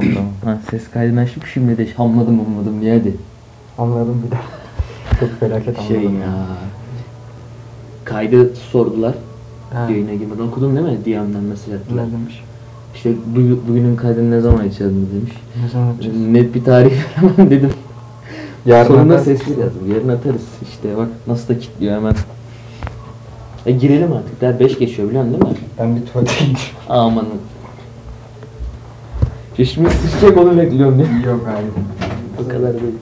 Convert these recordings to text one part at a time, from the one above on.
Tamam tamam. Ha, ses kaydını açtım şimdi de hamladım hamladım diye hadi. Anladım bir daha. Çok felaket anladım. Şey ya. Kaydı sordular. Ha. Yayına girmeden okudun değil mi? DM'den mesaj attılar. Ne demiş? İşte bu, bugünün kaydını ne zaman açalım demiş. Ne zaman yapacağız? Net bir tarih veremem dedim. Yarın Sonunda atarsın. sesli yazdım. Yarın atarız. İşte bak nasıl da kilitliyor hemen. E girelim artık. Daha 5 geçiyor biliyorsun değil mi? Ben bir tuvalete gideyim. Amanın. Çeşme sıçacak onu bekliyorum ya. Yok hayır. O kadar değil.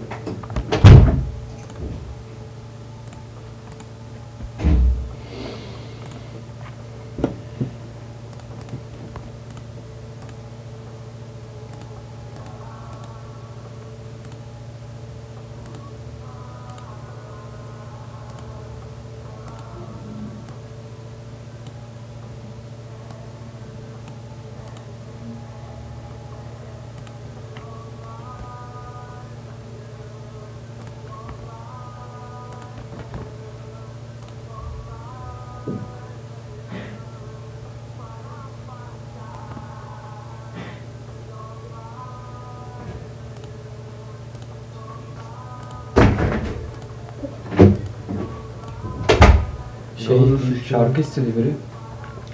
Şarkı istedi biri.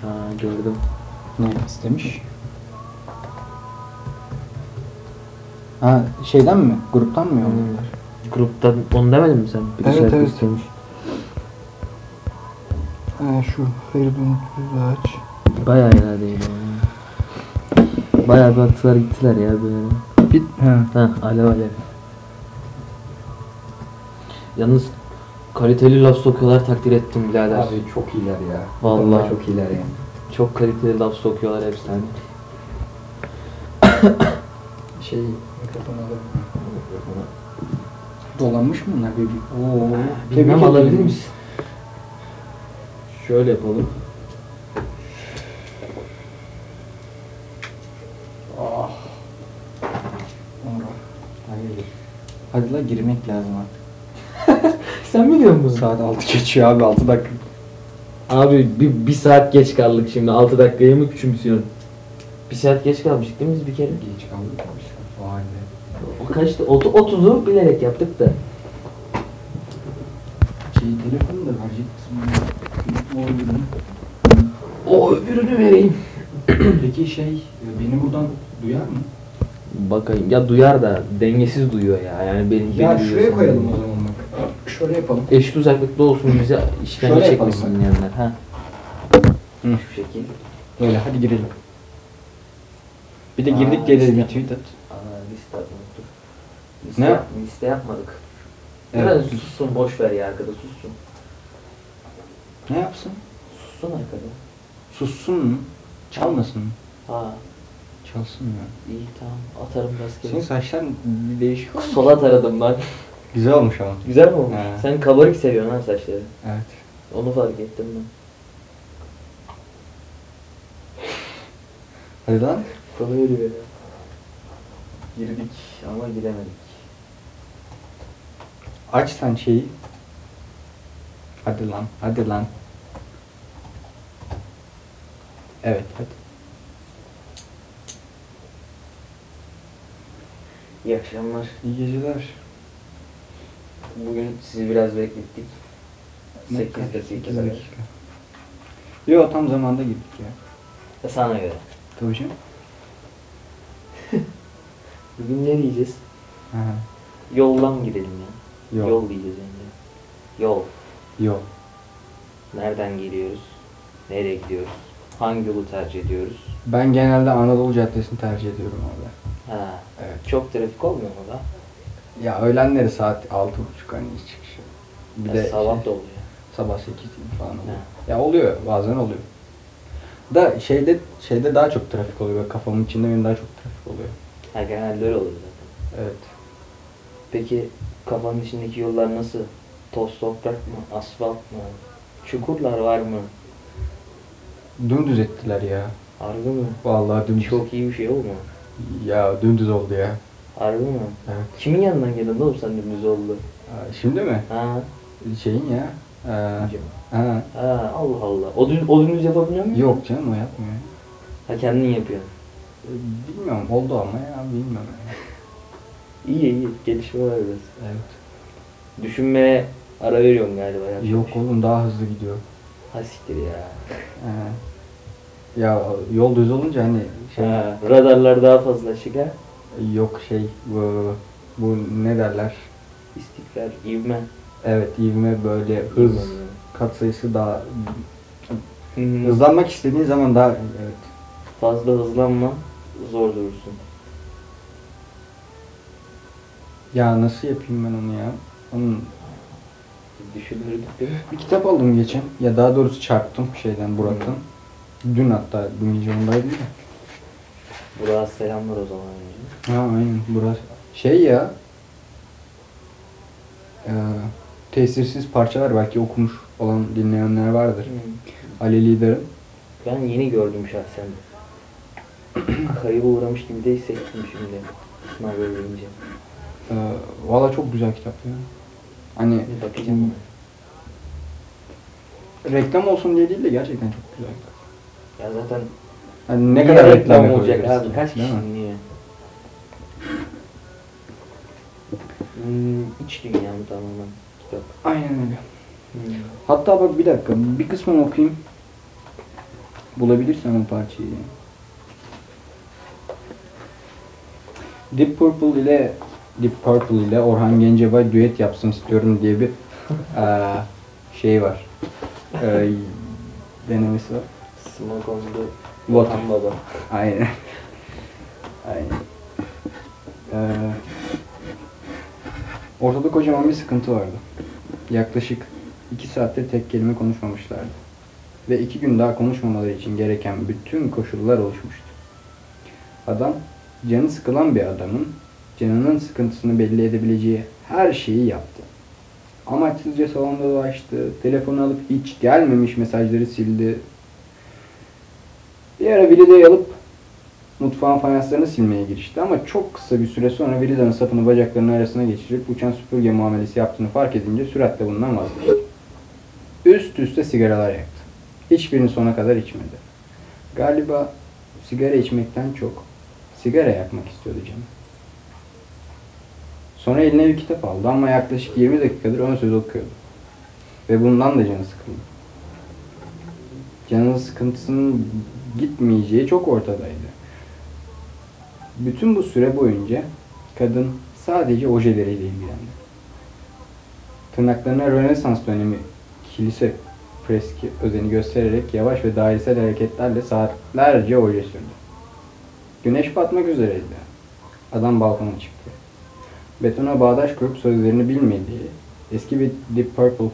Ha gördüm. Ne istemiş? Ha şeyden mi? Gruptan mı yolladılar? Gruptan onu demedin mi sen? Bir Evet, şarkı evet. istemiş. Ha şu Feridun Tüzağaç. Bayağı iradeydi ya. Bayağı bir attılar gittiler ya böyle. Bit ha. Ha alev alev. Yalnız kaliteli laf sokuyorlar takdir ettim birader. Abi çok iyiler ya. Vallahi. çok iyiler yani. Çok kaliteli laf sokuyorlar efsane. Şey mikrofonu alır Dolanmış mı bunlar bir? Oo. Bilmem alabilir misin? Şöyle yapalım. Ah. Onur. Hayırdır. Hadi la girmek lazım artık. Sen mi diyorsun bunu? Saat 6 geçiyor abi 6 dakika. Abi bir, bir saat geç kaldık şimdi 6 dakikayı mı küçümsüyorsun? Bir saat geç kalmıştık değil mi biz bir kere? Geç kaldık. Vay be. O kaçtı? Otu- 30'u bilerek yaptık da. Şey telefonu da verecek misin? O ürünü. O öbürünü vereyim. Peki şey beni buradan duyar mı? Bakayım ya duyar da dengesiz duyuyor ya yani benim Ya beni şuraya duyuyor koyalım sanırım. o zaman. Şöyle yapalım. Eşit uzaklıkta olsun bize işkence Şöyle yapalım çekmesin diyenler ha. Hı. Şu şekil. Öyle hadi girelim. Bir de Aa, girdik diye dedim liste. bir tweet at. Ana liste unuttuk. Liste, Ne? liste yapmadık. Evet. Biraz sussun boş ver ya arkada sussun. Ne yapsın? Sussun arkada. Sussun mu? Çalmasın mı? Ha Çalsın ya. iyi tamam atarım Senin rastgele. saçların bir değişik. Sola taradım ben. Güzel olmuş ama. Güzel mi olmuş? He. Sen kabarık seviyorsun ha saçları. Evet. Onu fark ettim ben. Hadi lan. Konu yürüyor ya. Girdik ama giremedik. Aç sen şeyi. Hadi lan. Hadi lan. Evet hadi. İyi akşamlar. İyi geceler. Bugün sizi biraz beklettik. Ne 8 kadar? dakika kadar. dakika. Yo tam zamanda gittik ya. E, Sana göre. Tabii canım. Bugün ne diyeceğiz? Ha. Yoldan gidelim ya. Yol. Yol diyeceğiz önce. Yol. Yol. Nereden geliyoruz? Nereye gidiyoruz? Hangi yolu tercih ediyoruz? Ben genelde Anadolu Caddesi'ni tercih ediyorum abi. Ha. Evet. Çok trafik olmuyor mu da? Ya öğlenleri saat altı buçuk hani iş çıkışı. Bir de sabah şey, da oluyor. sabah sekiz gibi falan oluyor. Ha. Ya oluyor bazen oluyor. Da şeyde şeyde daha çok trafik oluyor. Böyle Kafamın içinde benim daha çok trafik oluyor. Ha genelde öyle oluyor zaten. Evet. Peki kafanın içindeki yollar nasıl? Toz toprak mı? Asfalt mı? Çukurlar var mı? Dümdüz ettiler ya. Harbi mi? Vallahi dümdüz. Çok iyi bir şey olmuyor. Ya dümdüz oldu ya. Harbi mi? Evet. Kimin yanından geldin oğlum sen dümdüz oldu? Aa, Şimdi mi? Ha? Şeyin ya. Ee, ha. Ha Allah Allah. O, dün, o dümdüz yapabiliyor musun? Yok canım o yapmıyor. Ha kendin yapıyorsun. E, Bilmiyorum oldu ama ya bilmiyorum. ya. İyi iyi. Gelişme var biraz. Evet. Düşünmeye ara veriyorsun galiba. yapacak Yok şey. oğlum daha hızlı gidiyor. Ha siktir ya. Ee, ya yol düz olunca hani şey Ha, radarlar daha fazla ha. Yok şey bu, bu ne derler? İstikrar, ivme. Evet ivme böyle hız İvme. katsayısı daha Hı hı. hızlanmak istediğin zaman daha evet. Fazla hızlanma, zor durursun. Ya nasıl yapayım ben onu ya? Onun Düşünürdük değil mi? bir kitap aldım geçen. Ya daha doğrusu çarptım şeyden Burak'tan. Dün hatta dün gece ondaydı ya. Burak'a selamlar o zaman önce. Ha aynen Burak. Şey ya. Eee tesirsiz parçalar belki okumuş olan dinleyenler vardır. Ali Lider'in. Ben yeni gördüm şahsen. Kayıba uğramış gibi de hissettim şimdi. Sınav öğrenince. Eee Valla çok güzel kitap ya. Hani bakacağım. reklam olsun diye değil de gerçekten çok güzel kitap. Ya zaten Hani ne niye kadar reklam olacak yapabiliriz abi? Kaç değil kişi Hmm, iç dünyam tamamen kitap. Aynen öyle. Hmm. Hatta bak bir dakika bir kısmını okuyayım. Bulabilirsem o parçayı. Deep Purple ile Deep Purple ile Orhan Gencebay düet yapsın istiyorum diye bir eee, şey var. Eee, denemesi var. Smoke on the Water. Vatan Baba. Aynen. Aynen. Ee, ortada kocaman bir sıkıntı vardı. Yaklaşık iki saatte tek kelime konuşmamışlardı. Ve iki gün daha konuşmamaları için gereken bütün koşullar oluşmuştu. Adam, canı sıkılan bir adamın canının sıkıntısını belli edebileceği her şeyi yaptı. Amaçsızca salonda dolaştı, telefonu alıp hiç gelmemiş mesajları sildi, bir ara Vilida'yı alıp mutfağın fayanslarını silmeye girişti ama çok kısa bir süre sonra Vilida'nın sapını bacaklarının arasına geçirip uçan süpürge muamelesi yaptığını fark edince süratle bundan vazgeçti. Üst üste sigaralar yaktı. Hiçbirini sona kadar içmedi. Galiba sigara içmekten çok sigara yakmak istiyordu canım. Sonra eline bir kitap aldı ama yaklaşık 20 dakikadır ön söz okuyordu. Ve bundan da canı sıkıldı canının sıkıntısının gitmeyeceği çok ortadaydı. Bütün bu süre boyunca kadın sadece ojeleriyle ilgilendi. Tırnaklarına Rönesans dönemi kilise freski özeni göstererek yavaş ve dairesel hareketlerle saatlerce oje sürdü. Güneş batmak üzereydi. Adam balkona çıktı. Betona bağdaş kurup sözlerini bilmediği eski bir Deep Purple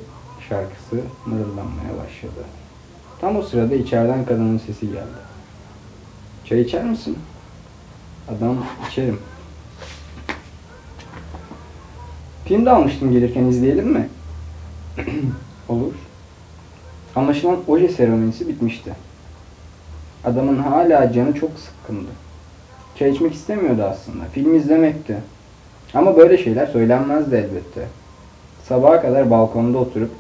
şarkısı mırıldanmaya başladı. Tam o sırada içeriden kadının sesi geldi. Çay içer misin? Adam içerim. Film de almıştım gelirken izleyelim mi? Olur. Anlaşılan oje seremonisi bitmişti. Adamın hala canı çok sıkkındı. Çay içmek istemiyordu aslında. Film izlemekti. Ama böyle şeyler söylenmezdi elbette. Sabaha kadar balkonda oturup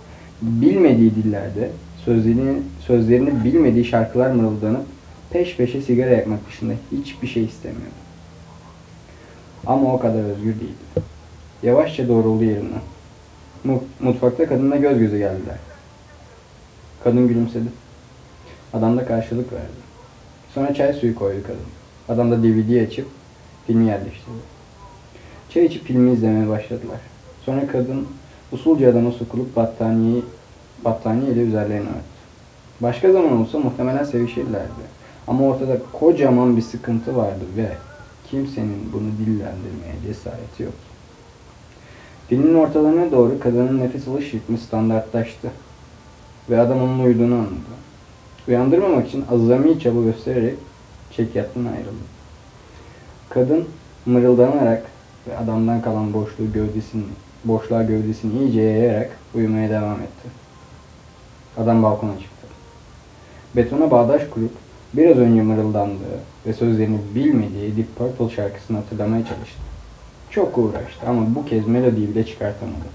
bilmediği dillerde sözlerini, sözlerini bilmediği şarkılar mırıldanıp peş peşe sigara yakmak dışında hiçbir şey istemiyordu. Ama o kadar özgür değildi. Yavaşça doğruldu yerinden. Mu- Mutfakta kadınla göz göze geldiler. Kadın gülümsedi. Adam da karşılık verdi. Sonra çay suyu koydu kadın. Adam da DVD açıp filmi yerleştirdi. Çay içip filmi izlemeye başladılar. Sonra kadın usulca adama sokulup battaniyeyi battaniye ile üzerlerine örttü. Başka zaman olsa muhtemelen sevişirlerdi. Ama ortada kocaman bir sıkıntı vardı ve kimsenin bunu dillendirmeye cesareti yoktu. Filmin ortalarına doğru kadının nefes alış ritmi standartlaştı. Ve adam onun uyuduğunu anladı. Uyandırmamak için azami çaba göstererek çekyattan ayrıldı. Kadın mırıldanarak ve adamdan kalan boşluğu gövdesini, boşluğa gövdesini iyice yayarak uyumaya devam etti. Adam balkona çıktı. Betona bağdaş kurup biraz önce mırıldandığı ve sözlerini bilmediği Deep Purple şarkısını hatırlamaya çalıştı. Çok uğraştı ama bu kez melodiyi bile çıkartamadı.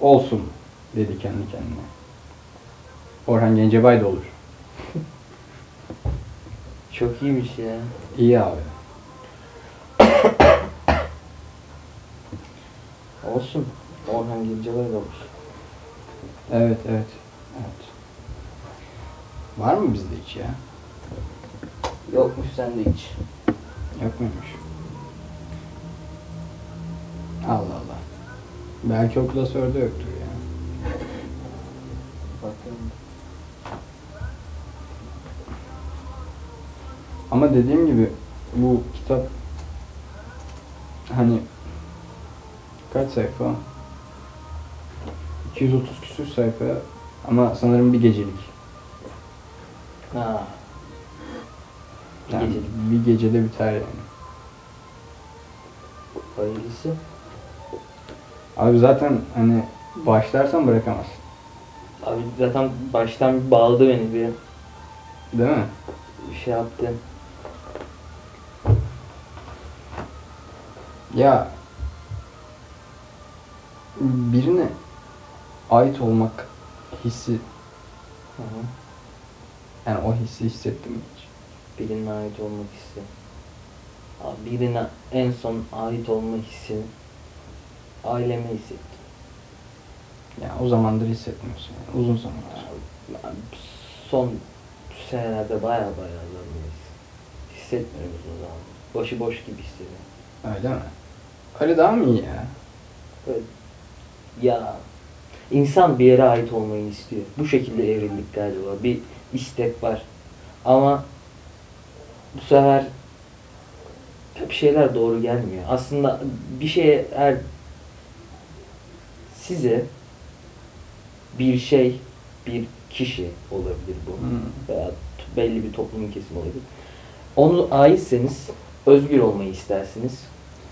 Olsun dedi kendi kendine. Orhan Gencebay da olur. Çok iyiymiş ya. İyi abi. Olsun. Orhan Gencebay da olur. Evet, evet. Evet. Var mı bizde hiç ya? Yokmuş sen de hiç. Yok muymuş? Allah Allah. Belki o klasörde yoktur ya. Bakalım. Ama dediğim gibi bu kitap hani kaç sayfa? 230 küsür sayfa ama sanırım bir gecelik. Ha. Bir Yani bir gecede biter yani. Hayırlısı. Abi zaten hani başlarsan bırakamazsın. Abi zaten baştan bir bağladı beni bir, Değil mi? bir şey yaptı. Ya birine ait olmak hissi Hı hı. yani o hissi hissettim hiç? Birine ait olmak hissi. Birine en son ait olma hissini aileme hissettim. Yani o zamandır hissetmiyorsun yani uzun zamandır. Son senelerde baya baya zorluyuz. Hissetmiyoruz o zaman. Başıboş gibi hissediyorum. Öyle mi? Öyle daha mı iyi ya? Böyle, ya insan bir yere ait olmayı istiyor. Bu şekilde evrildik galiba. Bir istek var. Ama bu sefer bir şeyler doğru gelmiyor. Aslında bir şeye eğer size bir şey, bir kişi olabilir bu. Hmm. Veya belli bir toplum kesimi olabilir. Onu aitseniz özgür olmayı istersiniz.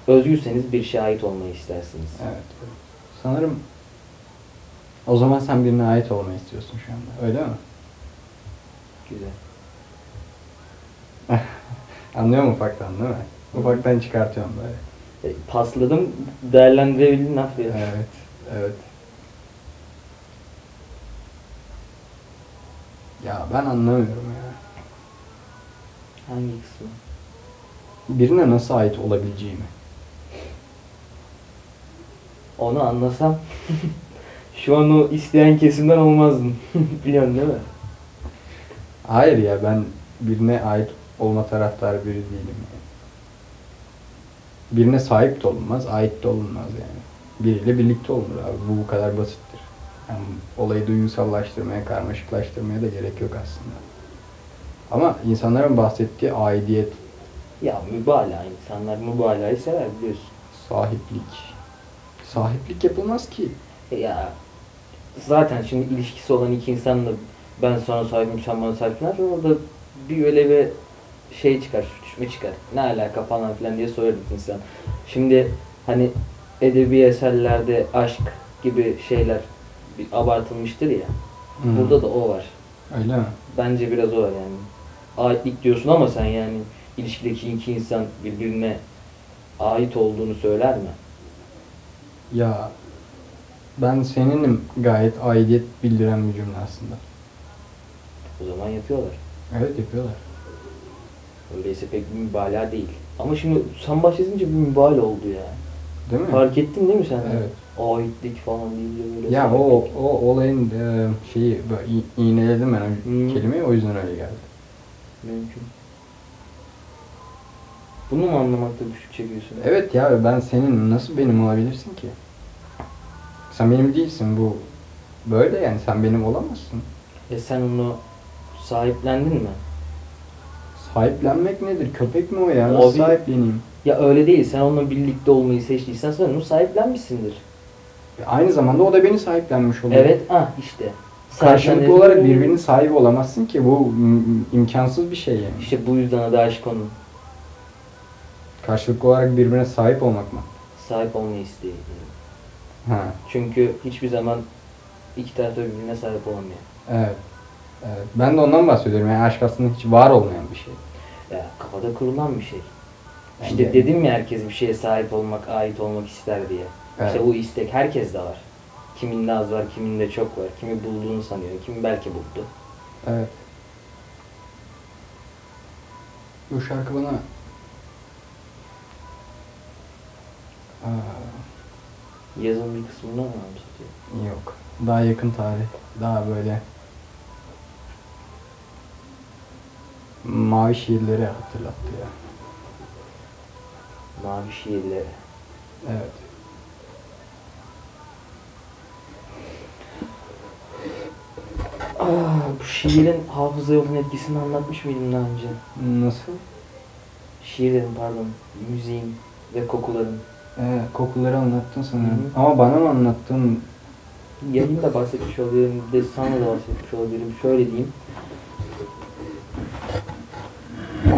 Özgürseniz bir şeye ait olmayı istersiniz. Evet. Sanırım o zaman sen birine ait olmayı istiyorsun şu anda. Öyle mi? Güzel. Anlıyor musun ufaktan değil mi? Ufaktan çıkartıyorum böyle. E, pasladım, değerlendirebildin aferin. Evet. Evet. Ya ben anlamıyorum ya. Hangi kısmı? Birine nasıl ait olabileceğimi. Onu anlasam şu an o isteyen kesimden olmazdım. Biliyorsun değil mi? Hayır ya ben birine ait olma taraftarı biri değilim yani. Birine sahip de olunmaz, ait de olunmaz yani. Biriyle birlikte olunur abi. Bu bu kadar basittir. Yani olayı duygusallaştırmaya, karmaşıklaştırmaya da gerek yok aslında. Ama insanların bahsettiği aidiyet, Ya mübalağa insanlar mübalağayı sever biliyorsun. sahiplik. Sahiplik yapılmaz ki. E ya zaten şimdi ilişkisi olan iki insanla ben sana sahibim sen bana sahipsin orada bir öyle bir şey çıkar, sürtüşme çıkar. Ne alaka falan filan diye sorar insan. Şimdi hani edebi eserlerde aşk gibi şeyler bir abartılmıştır ya. Hmm. Burada da o var. Öyle mi? Bence biraz o var yani. Aitlik diyorsun ama sen yani ilişkideki iki insan birbirine ait olduğunu söyler mi? Ya ben seninim gayet aidiyet bildiren bir cümle aslında. O zaman yapıyorlar. Evet yapıyorlar. Öyleyse pek bir mübalağa değil. Ama şimdi sen bahsedince bir mübalağa oldu ya. Değil mi? Fark ettin değil mi sen? Evet. Aitlik falan deyince böyle. Ya sahiplik. o, o olayın e, şeyi böyle iğneledim ben Hmm. kelimeyi o yüzden öyle geldi. Mümkün. Bunu mu anlamakta güçlük çekiyorsun? Evet ya ben senin nasıl benim olabilirsin ki? Sen benim değilsin bu böyle yani sen benim olamazsın. E sen onu sahiplendin mi? Sahiplenmek nedir? Köpek mi o ya? Nasıl Abi- sahipleneyim? Ya öyle değil. Sen onunla birlikte olmayı seçtiysen sen onu sahiplenmişsindir. E, Aynı zamanda o da beni sahiplenmiş oluyor. Evet, ah işte. Karşılıklı olarak birbirinin sahibi olamazsın ki bu imkansız bir şey yani. İşte bu yüzden adı aşk onun. Karşılıklı olarak birbirine sahip olmak mı? Sahip olmayı isteği. Ha, Çünkü hiçbir zaman iki taraf da birbirine sahip olamıyor. evet. Evet. Ben de ondan bahsediyorum. Yani aşk aslında hiç var olmayan bir şey. Ya kafada kurulan bir şey. İşte Bence- dedim ya herkes bir şeye sahip olmak, ait olmak ister diye. Evet. İşte bu istek herkeste var. Kiminde az var, kiminde çok var. Kimi bulduğunu sanıyor, kimi belki buldu. Evet. Bu şarkı bana... Aa, Yazın bir kısmından mı anımsatıyor? yok. Daha yakın tarih. Daha böyle... Mavi şiirleri hatırlattı ya. Mavi şiirleri. Evet. Aa, bu şiirin hafızaya olan etkisini anlatmış mıydım daha önce? Nasıl? Şiir dedim pardon. Müziğin ve kokuların. Ee, kokuları anlattın sanırım. Hı hı. Ama bana mı anlattın? Yayında bahsetmiş olabilirim, de sana da bahsetmiş olabilirim. Şöyle diyeyim.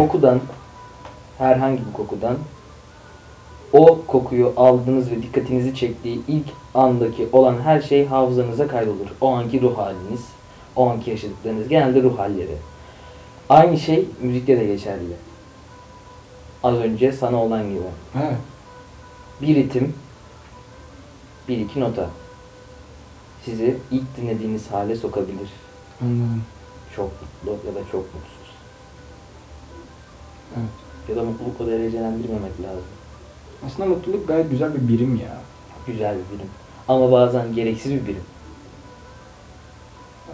Kokudan, herhangi bir kokudan, o kokuyu aldığınız ve dikkatinizi çektiği ilk andaki olan her şey hafızanıza kaydolur. O anki ruh haliniz, o anki yaşadıklarınız, genelde ruh halleri. Aynı şey müzikte de geçerli. Az önce sana olan gibi. Evet. Bir ritim, bir iki nota. Sizi ilk dinlediğiniz hale sokabilir. Anladım. Çok mutlu ya da çok mutsuz. Evet. Ya da mutlulukla derecelendirmemek lazım. Aslında mutluluk gayet güzel bir birim ya. Güzel bir birim. Ama bazen gereksiz bir birim.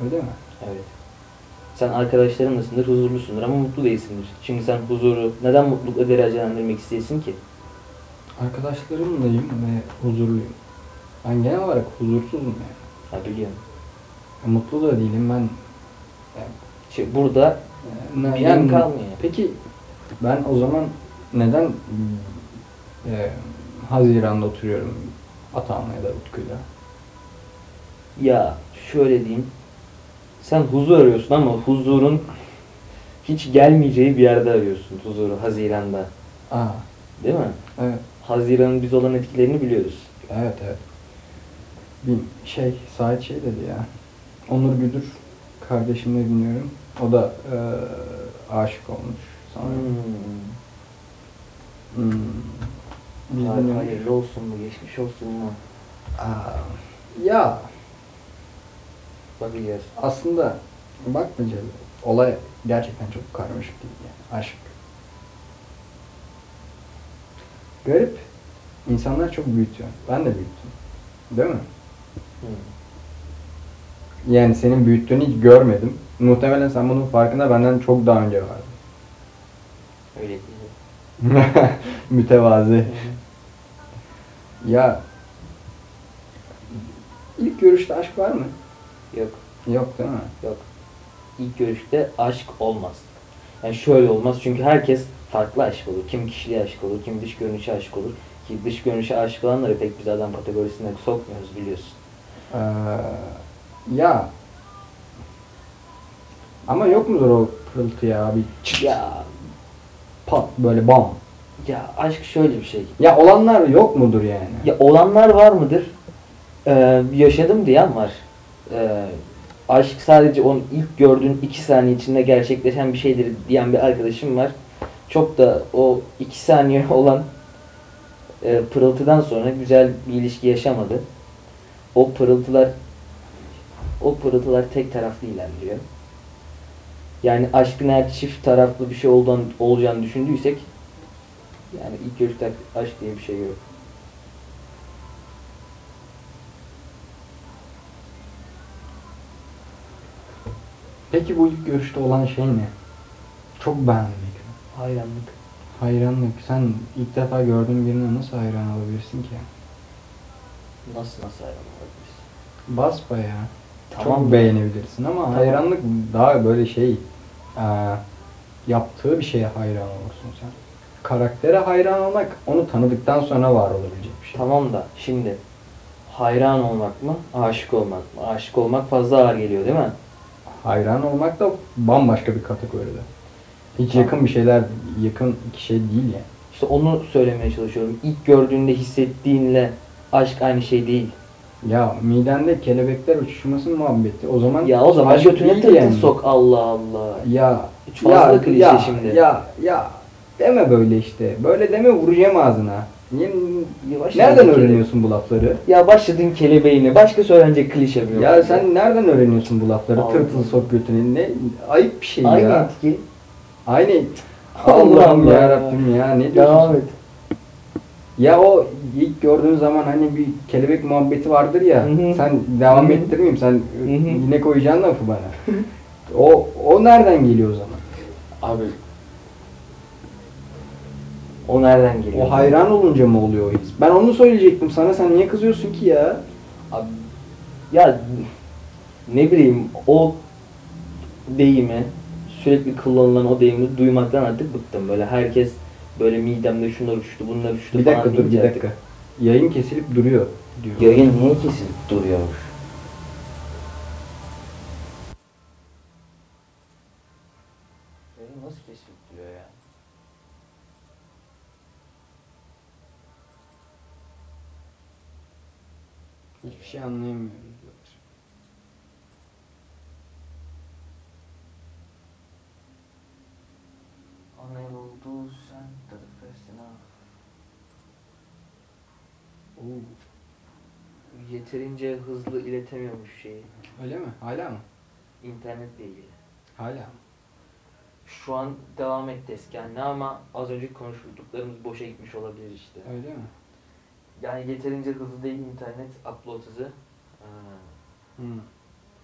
Öyle mi? Evet. Sen arkadaşlarınlasındır, huzurlusundur ama mutlu değilsindir. Şimdi sen huzuru neden mutlulukla derecelendirmek isteyesin ki? Arkadaşlarımlayım ve huzurluyum. Ben genel olarak huzursuzum yani. Ha biliyorum. Mutlu da değilim ben. Yani, Şimdi burada Ne- Bilim yani- kalmıyor. Peki ben o zaman neden e, Haziran'da oturuyorum Atahan'la ya da Utku'yla? ya şöyle diyeyim. Sen huzur arıyorsun ama huzurun hiç gelmeyeceği bir yerde arıyorsun huzuru Haziran'da. Aa, Değil mi? evet, Haziran'ın biz olan etkilerini biliyoruz. evet, evet. Bir şey, Sait şey dedi ya. Onur Güdür kardeşimle dinliyorum. O da e, aşık olmuş sanırım. Hmm. Hmm. Hayır, dinliyormuş. hayırlı olsun mu, geçmiş olsun mu? Aa, ya Bakacağız. aslında bakmayınca olay gerçekten çok karmaşık değil yani. Aşk. Garip. İnsanlar çok büyütüyor. Ben de büyüttüm. Değil mi? Hmm. Yani senin büyüttüğünü hiç görmedim. Muhtemelen sen bunun farkında benden çok daha önce vardın. Öyle değil. Mütevazi. Ya ilk görüşte aşk var mı? Yok, Yok değil mi? yok. İlk görüşte aşk olmaz. Yani şöyle olmaz çünkü herkes farklı aşık olur. Kim kişiliğe aşık olur, kim dış görünüşe aşık olur. Ki dış görünüşe aşık olanları pek biz adam kategorisine sokmuyoruz biliyorsun. Ee, ya ama yok mudur o pırıltı ya bir çıt Ya, pat böyle bam. ya aşk şöyle bir şey. Ya olanlar yok mudur yani? Ya olanlar var mıdır? Ee, yaşadım diyen var. Ee, aşk sadece onun ilk gördüğün iki saniye içinde gerçekleşen bir şeydir diyen bir arkadaşım var. Çok da o iki saniye olan e, pırıltıdan sonra güzel bir ilişki yaşamadı. O pırıltılar o pırıltılar tek taraflı ilerliyor. Yani aşkın eğer çift taraflı bir şey olduğunu, olacağını düşündüysek yani ilk görüşte aşk diye bir şey yok. Peki bu ilk görüşte olan şey ne? Çok beğenmek. Hayranlık. Hayranlık. Sen ilk defa gördüğün birine nasıl hayran olabilirsin ki? Nasıl nasıl hayran olabilirsin? Basbayağı. Tamam Çok beğenebilirsin ama Tamam. hayranlık daha böyle şey eee, yaptığı bir şeye hayran olursun sen. Karaktere hayran olmak onu tanıdıktan sonra var olabilecek bir şey. Tamam da şimdi hayran olmak mı, aşık olmak mı? Aşık olmak fazla ağır geliyor değil mi? Hayran olmak da bambaşka bir kategoride. Hiç Tamam. yakın bir şeyler, yakın iki şey değil yani. İşte onu söylemeye çalışıyorum. İlk gördüğünde hissettiğinle aşk aynı şey değil. Ya midende kelebekler uçuşması muhabbeti. O zaman Ya o zaman aşk götüne değil tırtıl yani. sok Allah Allah. Ya Hiç fazla klişe ya, şimdi. Ya ya deme böyle işte. Böyle deme vuracağım ağzına. Niye, Yavaş nereden yavaş öğreniyorsun bu lafları? Ya başladın kelebeğine. Başka söylenecek klişe mi yok? Ya sen nereden öğreniyorsun bu lafları? Allah. Tırtıl sok götüne. Ne ayıp bir şey Aynı ya. etki. Aynı Allah'ım Allah. ya Rabbim ya ne diyorsun? Devam et. Ya o ilk gördüğün zaman hani bir kelebek muhabbeti vardır ya. Hı hı. Sen devam Hı hı. ettirmeyeyim sen Hı hı. yine koyacaksın lafı bana. o o nereden geliyor o zaman? Abi. O nereden geliyor? O hayran olunca mı oluyor o his? Ben onu söyleyecektim sana sen niye kızıyorsun ki ya? Abi, ya ne bileyim o deyimi sürekli kullanılan o deyimi duymaktan artık bıktım. Böyle herkes böyle midemde şunlar uçtu bunlar uçtu Bir falan dakika dur bir dakika. Yayın kesilip duruyor diyor. Yayın niye kesilip duruyormuş? Yayın nasıl kesilip duruyor ya? Hiçbir şey anlayamıyorum diyorlar. Anadolu sen Yeterince hızlı iletemiyormuş şeyi. öyle mi? Hala mı? internetle ilgili. Hala mı? Şu an devam etti eski haline ama az önce konuştuklarımız boşa gitmiş olabilir işte. Öyle mi? Yani yeterince hızlı değil internet upload hızı. Hı.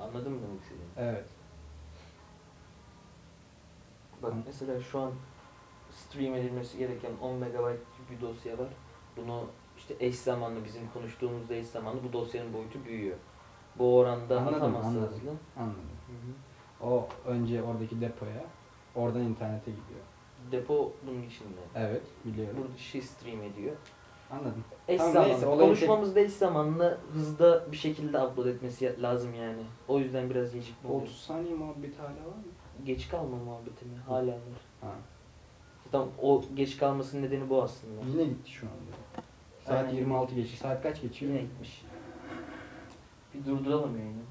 anladın mı demek istediğimi? Evet. Bak Hı. mesela şu an stream edilmesi gereken 10 MB bir dosya var. Bunu işte eş zamanlı bizim konuştuğumuzda eş zamanlı bu dosyanın boyutu büyüyor. Bu oranda Anladım, atamazsa anladım. hızlı. Anladım. Hı hı. O önce oradaki depoya, oradan internete gidiyor. Depo bunun içinde. Evet, biliyorum. Burada şey stream ediyor. Anladım. Eş Tamam, zamanlı. neyse, Konuşmamızda eş zamanlı hızda bir şekilde upload etmesi lazım yani. O yüzden biraz gecikme oluyor. 30 saniye muhabbeti hala var mı? Geç kalma muhabbeti mi? Hala var. Ha. Zaten o geç kalmasının nedeni bu aslında. Yine gitti şu anda. Saat Aynen. 26 geçiyor. Saat kaç geçiyor? Yine gitmiş. Bir durduralım yayını.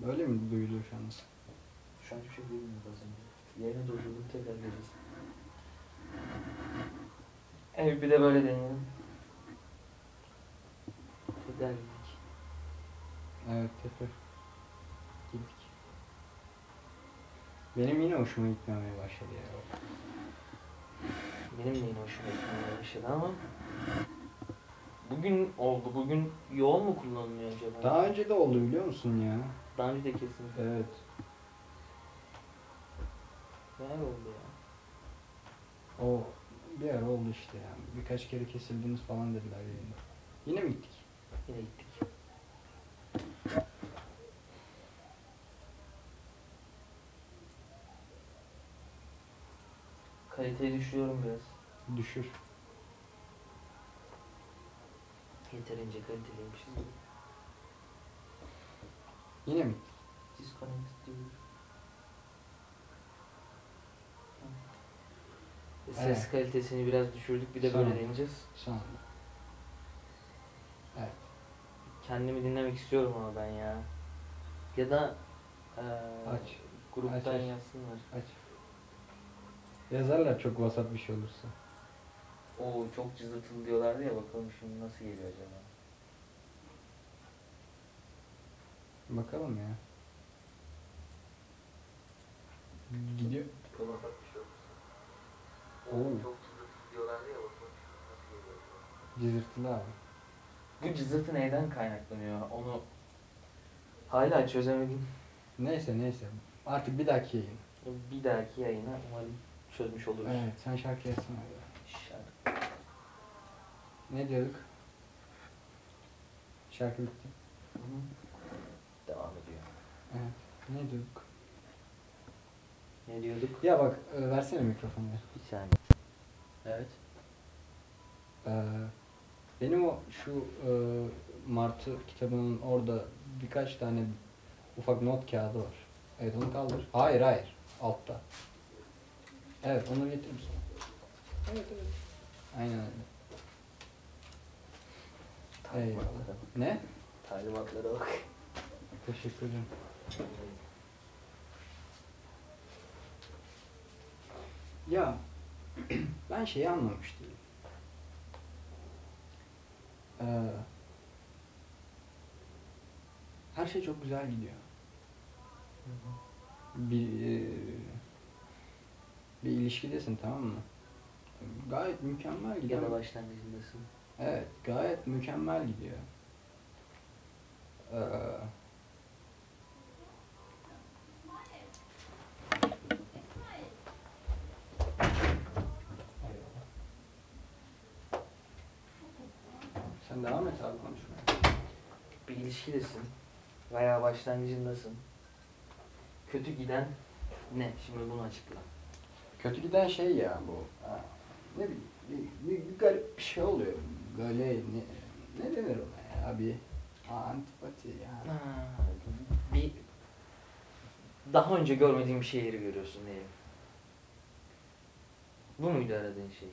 Böyle mi duyuluyor şu anda? Şu an hiçbir şey duymuyoruz az önce. Yayını durdurdum tekrar geleceğiz. Evet bir de böyle deneyelim. Tedarik. Evet, tekrar. Gittik. Benim yine hoşuma gitmemeye başladı ya. Benim de yine hoşuma gitmeye başladı ama Bugün oldu. Bugün yoğun mu kullanılıyor acaba? Daha önce de oldu biliyor musun ya? Daha önce de kesin. Evet. Neler oldu ya? O bir ara oldu işte ya. Birkaç kere kesildiniz falan dediler yayında. Yine mi gittik? Yine gittik. Kaliteyi düşürüyorum biraz. Düşür. Yeterince kaliteliymişiz. Yine mi? Disconnect diyor. Ses Evet. kalitesini biraz düşürdük. Bir de Sonra. böyle deneyeceğiz. Sonra. Evet. Kendimi dinlemek istiyorum ama ben ya. Ya da eee Aç. gruptan Aç, aç. yazsınlar. Aç. Yazarlar çok vasat bir şey olursa. Oo çok cızırtılı diyorlardı ya bakalım şimdi nasıl geliyor acaba. Bakalım ya. Gidiyor. Şey olursa. Oo. çok cızırtılı diyorlardı ya bakalım şimdi nasıl geliyor acaba. Cızırtılı abi. Bu cızırtı neyden kaynaklanıyor onu hala çözemedim. Neyse neyse. Artık bir dahaki yayın. Bir dahaki yayına umarım çözmüş oluruz. Evet sen şarkı yazsana. ya. Şarkı. Ne diyorduk? Şarkı bitti. Hı hı. Devam ediyor. Evet. Ne diyorduk? Ne diyorduk? Ya bak e, versene mikrofonu. Bir saniye. Evet. Ee, benim o şu e, Martı kitabının orada birkaç tane ufak not kağıdı var. Evet onu kaldır. Hayır hayır. Altta. Evet onu getirir misin? Evet evet. Aynen öyle. Eyvallah. Talimatlara bak. Ne? Talimatlara bak. Teşekkür ederim. Ya ben şeyi anlamış değilim. Ee, her şey çok güzel gidiyor. bir e, bir ilişkidesin tamam mı? Gayet mükemmel gidiyor. Ya da başlangıcındasın. Evet, gayet mükemmel gidiyor. Ee. Sen devam et abi konuşmaya. Bir ilişkidesin. Veya başlangıcındasın. Kötü giden ne? Şimdi bunu açıkla. Kötü giden şey ya bu. Ha, Ne bileyim, bir, bir, bir garip bir şey oluyor. Böyle ne, ne denir ona ya? Bir antipati yani. Ha, bir daha önce görmediğin bir şeyleri görüyorsun diyelim. Bu muydu aradığın şey?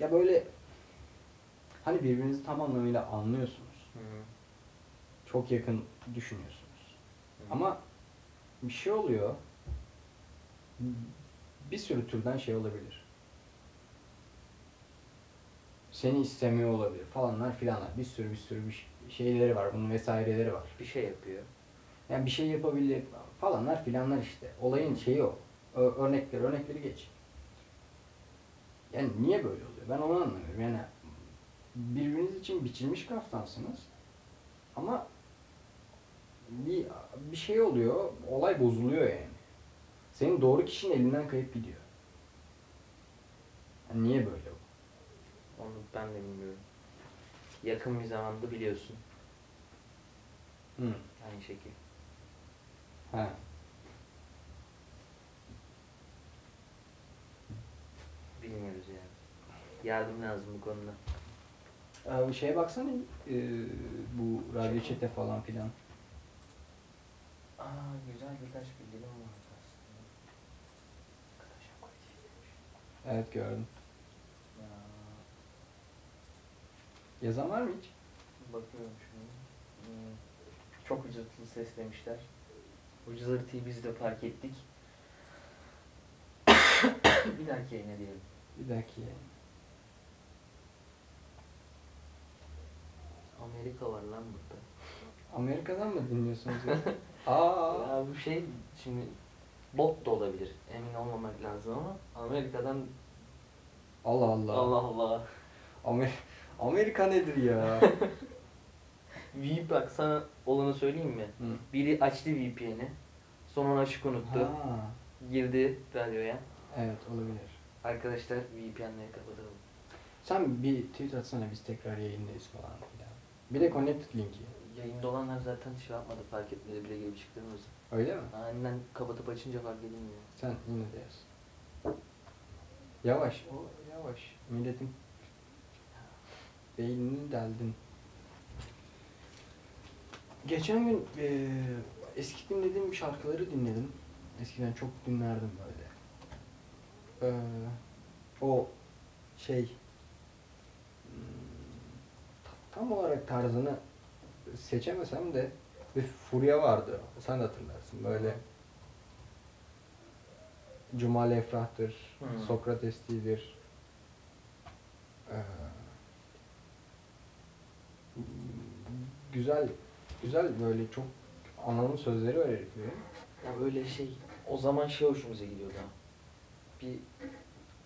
Ya böyle hani birbirinizi tam anlamıyla anlıyorsunuz. Hı. Çok yakın düşünüyorsunuz. Hı. Ama bir şey oluyor. Bir sürü türden şey olabilir. Seni istemiyor olabilir falanlar filanlar. Bir sürü bir sürü bir şeyleri var. Bunun vesaireleri var. bir şey yapıyor. Yani bir şey yapabilir falanlar filanlar işte. Olayın şeyi o. Ö- örnekleri, örnekleri geç. Yani niye böyle oluyor? Ben onu anlamıyorum. Yani birbiriniz için biçilmiş kaftansınız. Ama bir, bir şey oluyor, olay bozuluyor yani. Senin doğru kişinin elinden kayıp gidiyor. Yani niye böyle bu? Onu ben de bilmiyorum. Yakın bir zamanda biliyorsun. Hı. Aynı şekil. Ha. Bilmiyoruz yani. Yardım lazım bu konuda. Ee, şeye baksana e, bu radyo çete falan filan. Aa güzel birkaç bildirim var Evet gördüm. Ya, Yazan var mı hiç? bakıyorum şimdi. Hmm, Çok ucuzlu ses demişler. Bu cızırtıyı biz de fark ettik. bir dahaki yayına diyelim. Bir dahaki yani. Amerika var lan burada. Amerika'dan mı dinliyorsunuz ya? Aa. Ya bu şey şimdi bot da olabilir. Emin olmamak lazım ama Amerika'dan Allah Allah. Allah Allah. Amer Amerika nedir ya? VP bak sana olanı söyleyeyim mi? Hı. Biri açtı VPN'i. Sonra açık unuttu. ha. Girdi radyoya. Evet olabilir. Arkadaşlar VPN'leri kapatalım. Sen bir tweet atsana biz tekrar yayındayız falan filan. Bir de connected linki. Yayında olanlar zaten şey yapmadı fark etmedi bile gelip çıktığımızı. Öyle mi? Aniden kapatıp açınca fark edilmiyor. Sen yine de yaz. Yavaş. O yavaş. Milletin beynini deldin. Geçen gün eee eski dinlediğim şarkıları dinledim. Eskiden çok dinlerdim böyle. Eee, o şey hmm, ta- tam olarak tarzını seçemesem de bir furya vardı. Sen de hatırlarsın. Böyle Cumal Efrah'tır, Hmm. Sokrates'idir. Ee, güzel, güzel böyle çok anlamlı sözleri var heriflerin. Ya böyle şey o zaman şey hoşumuza gidiyordu ha. Bir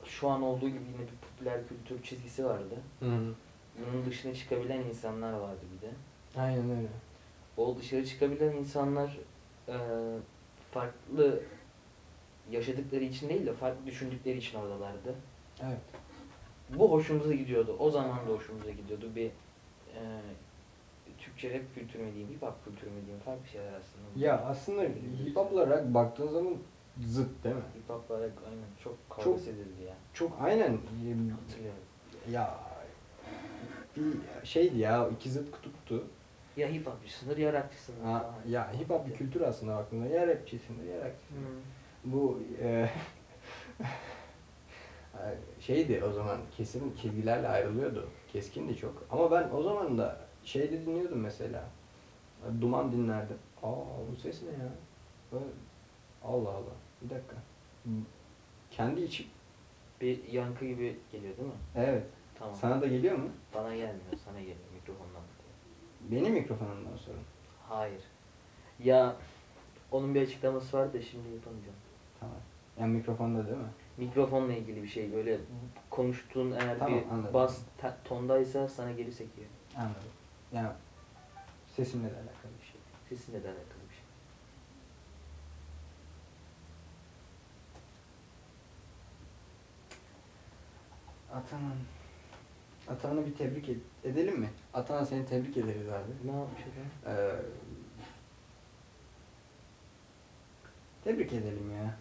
şu an olduğu gibi yine bir popüler kültür çizgisi vardı. Bunun dışına çıkabilen insanlar vardı bir de. Aynen öyle. O dışarı çıkabilen insanlar e, farklı yaşadıkları için değil de farklı düşündükleri için oradalardı. Evet. Bu hoşumuza gidiyordu. O zaman da hoşumuza gidiyordu. Bir e, Türkçe rap kültürü mü diyeyim, hip hop kültürü mü diyeyim, farklı şeyler aslında. Ya aslında hip hop olarak baktığın zaman zıt değil mi? Hip hop olarak aynen çok kavga Çok- edildi ya. Çok aynen Hatırlıyorum. ya bir şeydi ya iki zıt kutuptu. Ya hip hopçısındır ya rapçısındır. Ha, ya hip hop bir kültür aslında baktığında ya rapçisindir ya rapçisindir. Hı. Bu e, şeydi o zaman kesin çizgilerle ayrılıyordu. Keskindi çok. Ama ben o zaman da şeyde dinliyordum mesela. Duman dinlerdim. Aa bu ses ne ya? Böyle, Allah Allah. Bir dakika. Kendi içim. Bir yankı gibi geliyor değil mi? Evet. Tamam. Sana da geliyor mu? Bana gelmiyor, sana geliyor. Benim mikrofonumdan sorun. Hayır. Ya onun bir açıklaması var da şimdi yapamayacağım. Tamam. Yani mikrofonda değil mi? Mikrofonla ilgili bir şey böyle konuştuğun eğer Tamam, bir anladım. bas te- tondaysa sana geri sekiyor. Anladım. Yani sesimle de alakalı bir şey. Sesinle de alakalı bir şey. Atan'ın Atan'ı bir tebrik ed- edelim mi? Atan'a seni tebrik ederiz abi. Ne yapmış adam? Ee, tebrik edelim ya.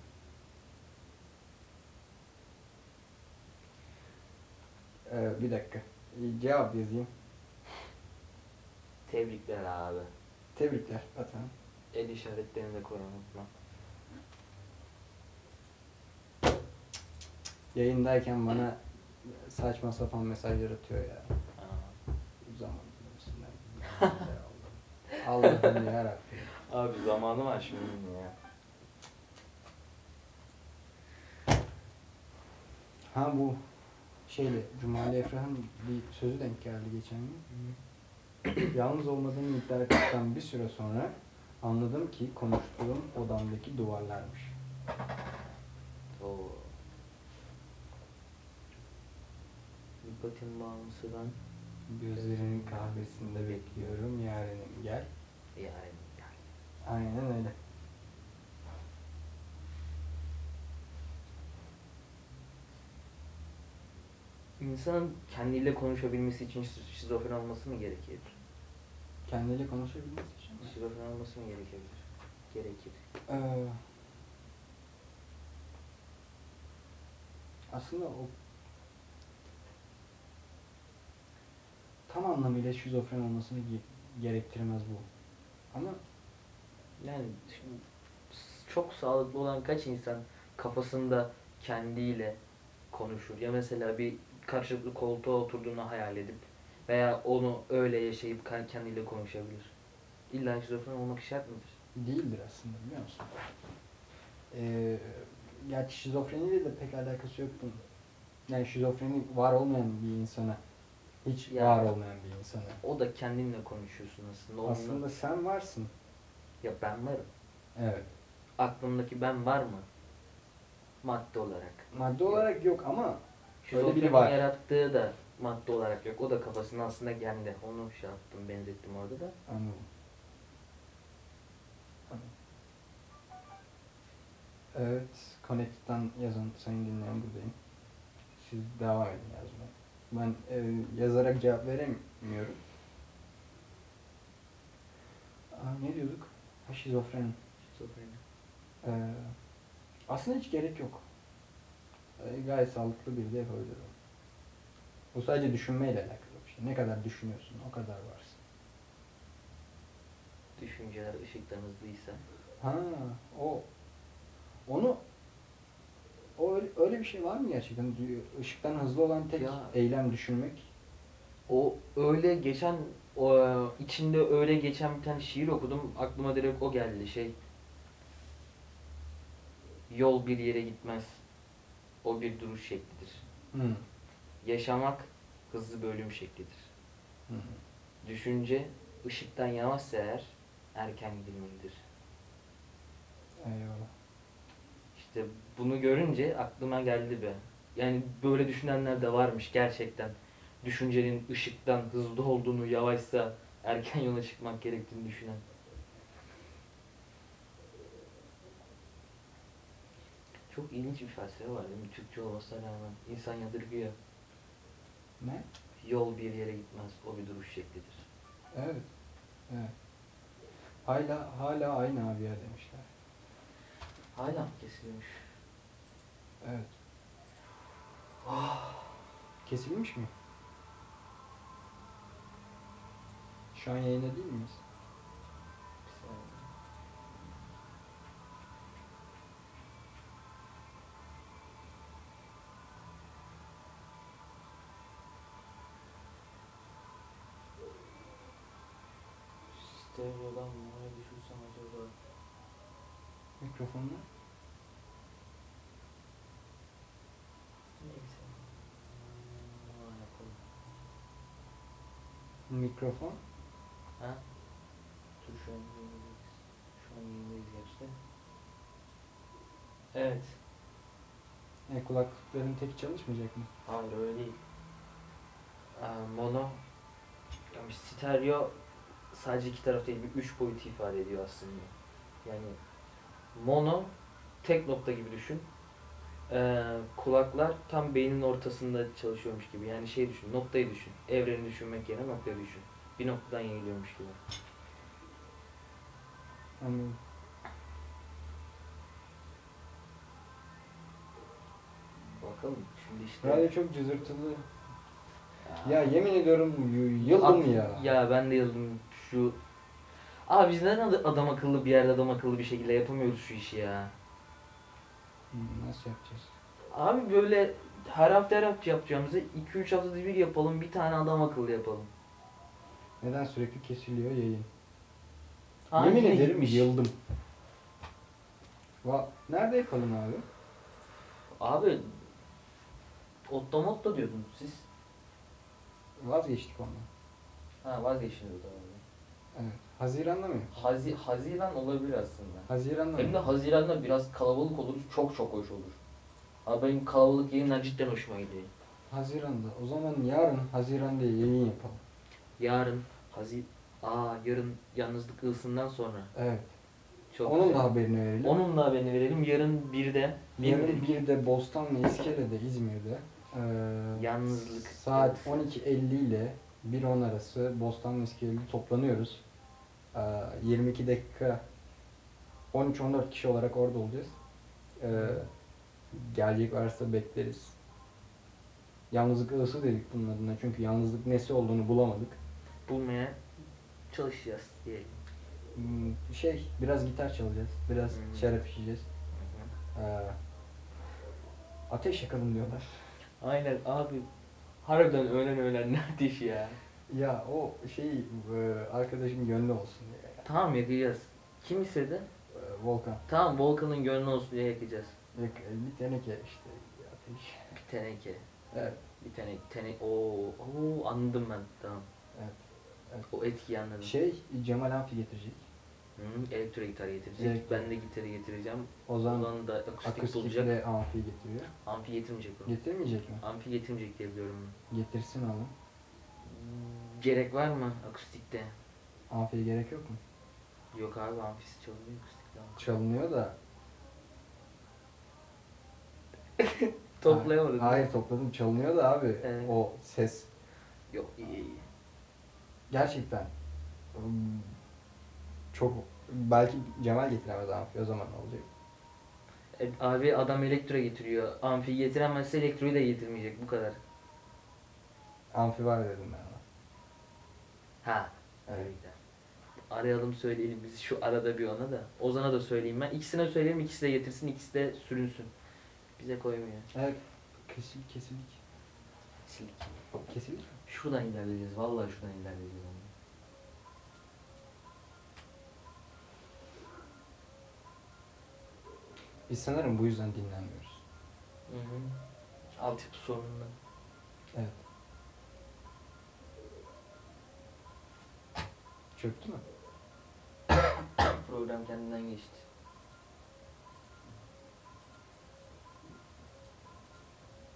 Ee, bir dakika. Cevap yazayım. Tebrikler abi. Tebrikler Atan. El işaretlerini de koy unutma. Yayındayken bana saçma sapan mesajlar atıyor ya. Aa. Zaman diyorsun. Allah'ım yarabbim. Abi zamanı var şimdi ya. Ha bu şeyle Cumali Efrah'ın bir sözü denk geldi geçen gün. Yalnız olmadığımı iddia ettikten bir süre sonra anladım ki konuştuğum odamdaki duvarlarmış. Oo. Nikotin bağımlısı ben. Gözlerinin kahvesinde bekliyorum yarenim gel. Yani, yani. Aynen öyle. İnsanın kendiyle konuşabilmesi için şiz- şizofren olması mı gerekir? Kendiyle konuşabilmesi için mi? Şizofren olması mı gerekebilir? Gerekir. Ee, aslında o tam anlamıyla şizofren olmasını ge- gerektirmez bu. Ama Yani şimdi çok sağlıklı olan kaç insan kafasında kendiyle konuşur? Ya mesela bir karşılıklı koltuğa oturduğunu hayal edip veya onu öyle yaşayıp kendiyle konuşabilir. İlla şizofren olmak şart mıdır? değildir aslında biliyor musun? Ee, gerçi şizofreniyle de pek alakası yok bunun. Yani şizofreni var olmayan bir insana, hiç Yani- var olmayan bir insana. O da kendinle konuşuyorsun aslında. Onunla- Aslında sen varsın. Ya ben varım. Evet. Aklımdaki ben var mı? Madde olarak. Madde olarak yok ama öyle Şizofrenin biri var. yarattığı da madde olarak yok. O da kafasında aslında kendi. Onu şey yaptım, benzettim orada da. Anladım. Evet, Connect'ten yazan sayın dinleyen buradayım. Siz devam edin yazmaya. Ben e, yazarak cevap veremiyorum. Aa, ne diyorduk? Ha, şizofren. Şizofreni. Ee, aslında hiç gerek yok. Ee, gayet sağlıklı biri de yapabilir onu. Bu sadece düşünmeyle alakalı bir şey. Ne kadar düşünüyorsun, o kadar varsın. Düşünceler ışıktan hızlıysa. Ha, o onu öyle, bir şey var mı gerçekten? Işıktan hızlı olan tek Ya. eylem düşünmek. O öyle geçen o içinde öyle geçen bir tane şiir okudum. Aklıma direkt o geldi şey. Yol bir yere gitmez. O bir duruş şeklidir. Hı. Yaşamak hızlı bir ölüm şeklidir. Hı. Düşünce ışıktan yavaşsa eğer erken gidilmelidir. Eyvallah. İşte bunu görünce aklıma geldi be. Yani böyle düşünenler de varmış gerçekten. Düşüncenin ışıktan hızlı olduğunu, yavaşsa erken yola çıkmak gerektiğini düşünen. Çok ilginç bir felsefe var değil mi? Türkçe olmasına rağmen. insan yadırgıyor. Ne? Yol bir yere gitmez, o bir duruş şeklidir. Evet. Evet. Hala hala aynı abi ya demişler. Hala mı kesiliyormuş? Evet. Kesilmiş mi? Şu an yayında değil miyiz? Stereo'dan mı düşürsem acaba? Mikrofonla. Neyse. Aa, yapalım. Mikrofon. Ha? Dur şu an dinleyebiliriz. an yayındayız gerçi de. Evet. E, kulaklıkların tek çalışmayacak mı? Hayır öyle değil. Ee, mono yani stereo sadece iki taraf değil bir üç boyutu ifade ediyor aslında. Yani mono tek nokta gibi düşün. Ee, kulaklar tam beynin ortasında çalışıyormuş gibi. Yani şey düşün, noktayı düşün. Evreni düşünmek yerine noktayı düşün. Bir noktadan yayılıyormuş gibi. Anladım. Bakalım şimdi işte. Radyo çok cızırtılı. Ya yemin ediyorum y- yıldım ya. Ya ben de yıldım şu... Abi biz neden ad- adam akıllı bir yerde adam akıllı bir şekilde yapamıyoruz şu işi ya? Nasıl yapacağız? Abi böyle her hafta her hafta yapacağımızı 2-3 haftada bir yapalım bir tane adam akıllı yapalım. Neden sürekli kesiliyor yayın? Ha, yemin ederim gitmiş. yıldım. Va Nerede yapalım abi? Abi Ottomotto diyordunuz siz. Vazgeçtik ondan. Ha vazgeçtiniz o zaman. Evet. Haziran'da mı? Hazi Haziran olabilir aslında. Haziran'da Hem de mı? Haziran'da biraz kalabalık oluruz. Çok çok hoş olur. Abi benim kalabalık yayınlar cidden hoşuma gidiyor. Haziran'da. O zaman yarın Haziran diye yayın yapalım. Yarın Hazi Aa yarın yalnızlık ılsından sonra. Evet. Çok Onun güzel. da haberini verelim. Onun da haberini verelim. Yarın birde. Yarın bir de Bostanlı İskele'de İzmir'de eee, Yalnızlık. saat 12.50 ile 1.10 arası Bostanlı İskele'de toplanıyoruz. Eee, 22 dakika 13-14 kişi olarak orada olacağız. Eee, gelecek varsa bekleriz. Yalnızlık ısı dedik bunun adına çünkü yalnızlık nesi olduğunu bulamadık. bulmaya çalışacağız diyelim. Hmm, Şey biraz gitar çalacağız, biraz Hı. şarap içeceğiz. Eee, ateş yakalım diyorlar. Aynen abi. Harbiden öğlen öğlen ne ateşi ya. Ya o şey e, arkadaşım gönlü olsun diye. Tamam yakacağız. Kim istedi? E, Volkan. Tamam Volkan'ın gönlü olsun diye yakacağız. Yok, e, bir teneke işte ateş. Bir teneke. Evet. Bir tane tene oo anladım ben. Tamam. Evet. evet. O etkiyi anladım. Şey Cemal Amfi getirecek. Hı, elektro gitar getirecek. Elektro. Ben de gitarı getireceğim. Ozan Ozan da akustik, Akustik bulacak. de amfi getiriyor. Amfi getirmeyecek o. Getirmeyecek mi? Amfi getirmeyecek diye biliyorum. Getirsin onu. Gerek var mı akustikte? Amfiye gerek yok mu? Yok abi amfisi çalınıyor akustikte. Çalınıyor da. Toplayamadın. Hayır, hayır topladım. Çalınıyor da abi. Evet. O ses. Yok iyi iyi. Gerçekten. hmm, Çok belki Cemal getiremez amfi o zaman ne olacak? E, abi adam elektro getiriyor. Amfi getiremezse elektroyu da getirmeyecek bu kadar. Amfi var dedim ben Ha. Evet. Öyle gider. Arayalım söyleyelim biz şu arada bir ona da. Ozan'a da söyleyeyim ben. İkisine söyleyeyim ikisi de getirsin ikisi de sürünsün. Bize koymuyor. Evet. Kesil, kesildik. Silik. Kesildik mi? Şuradan ilerleyeceğiz. Vallahi şuradan ilerleyeceğiz. Onu. Biz sanırım bu yüzden dinlenmiyoruz. Hı hı. Altyapı sorunundan. Evet. Çöktü mü? Program kendinden geçti.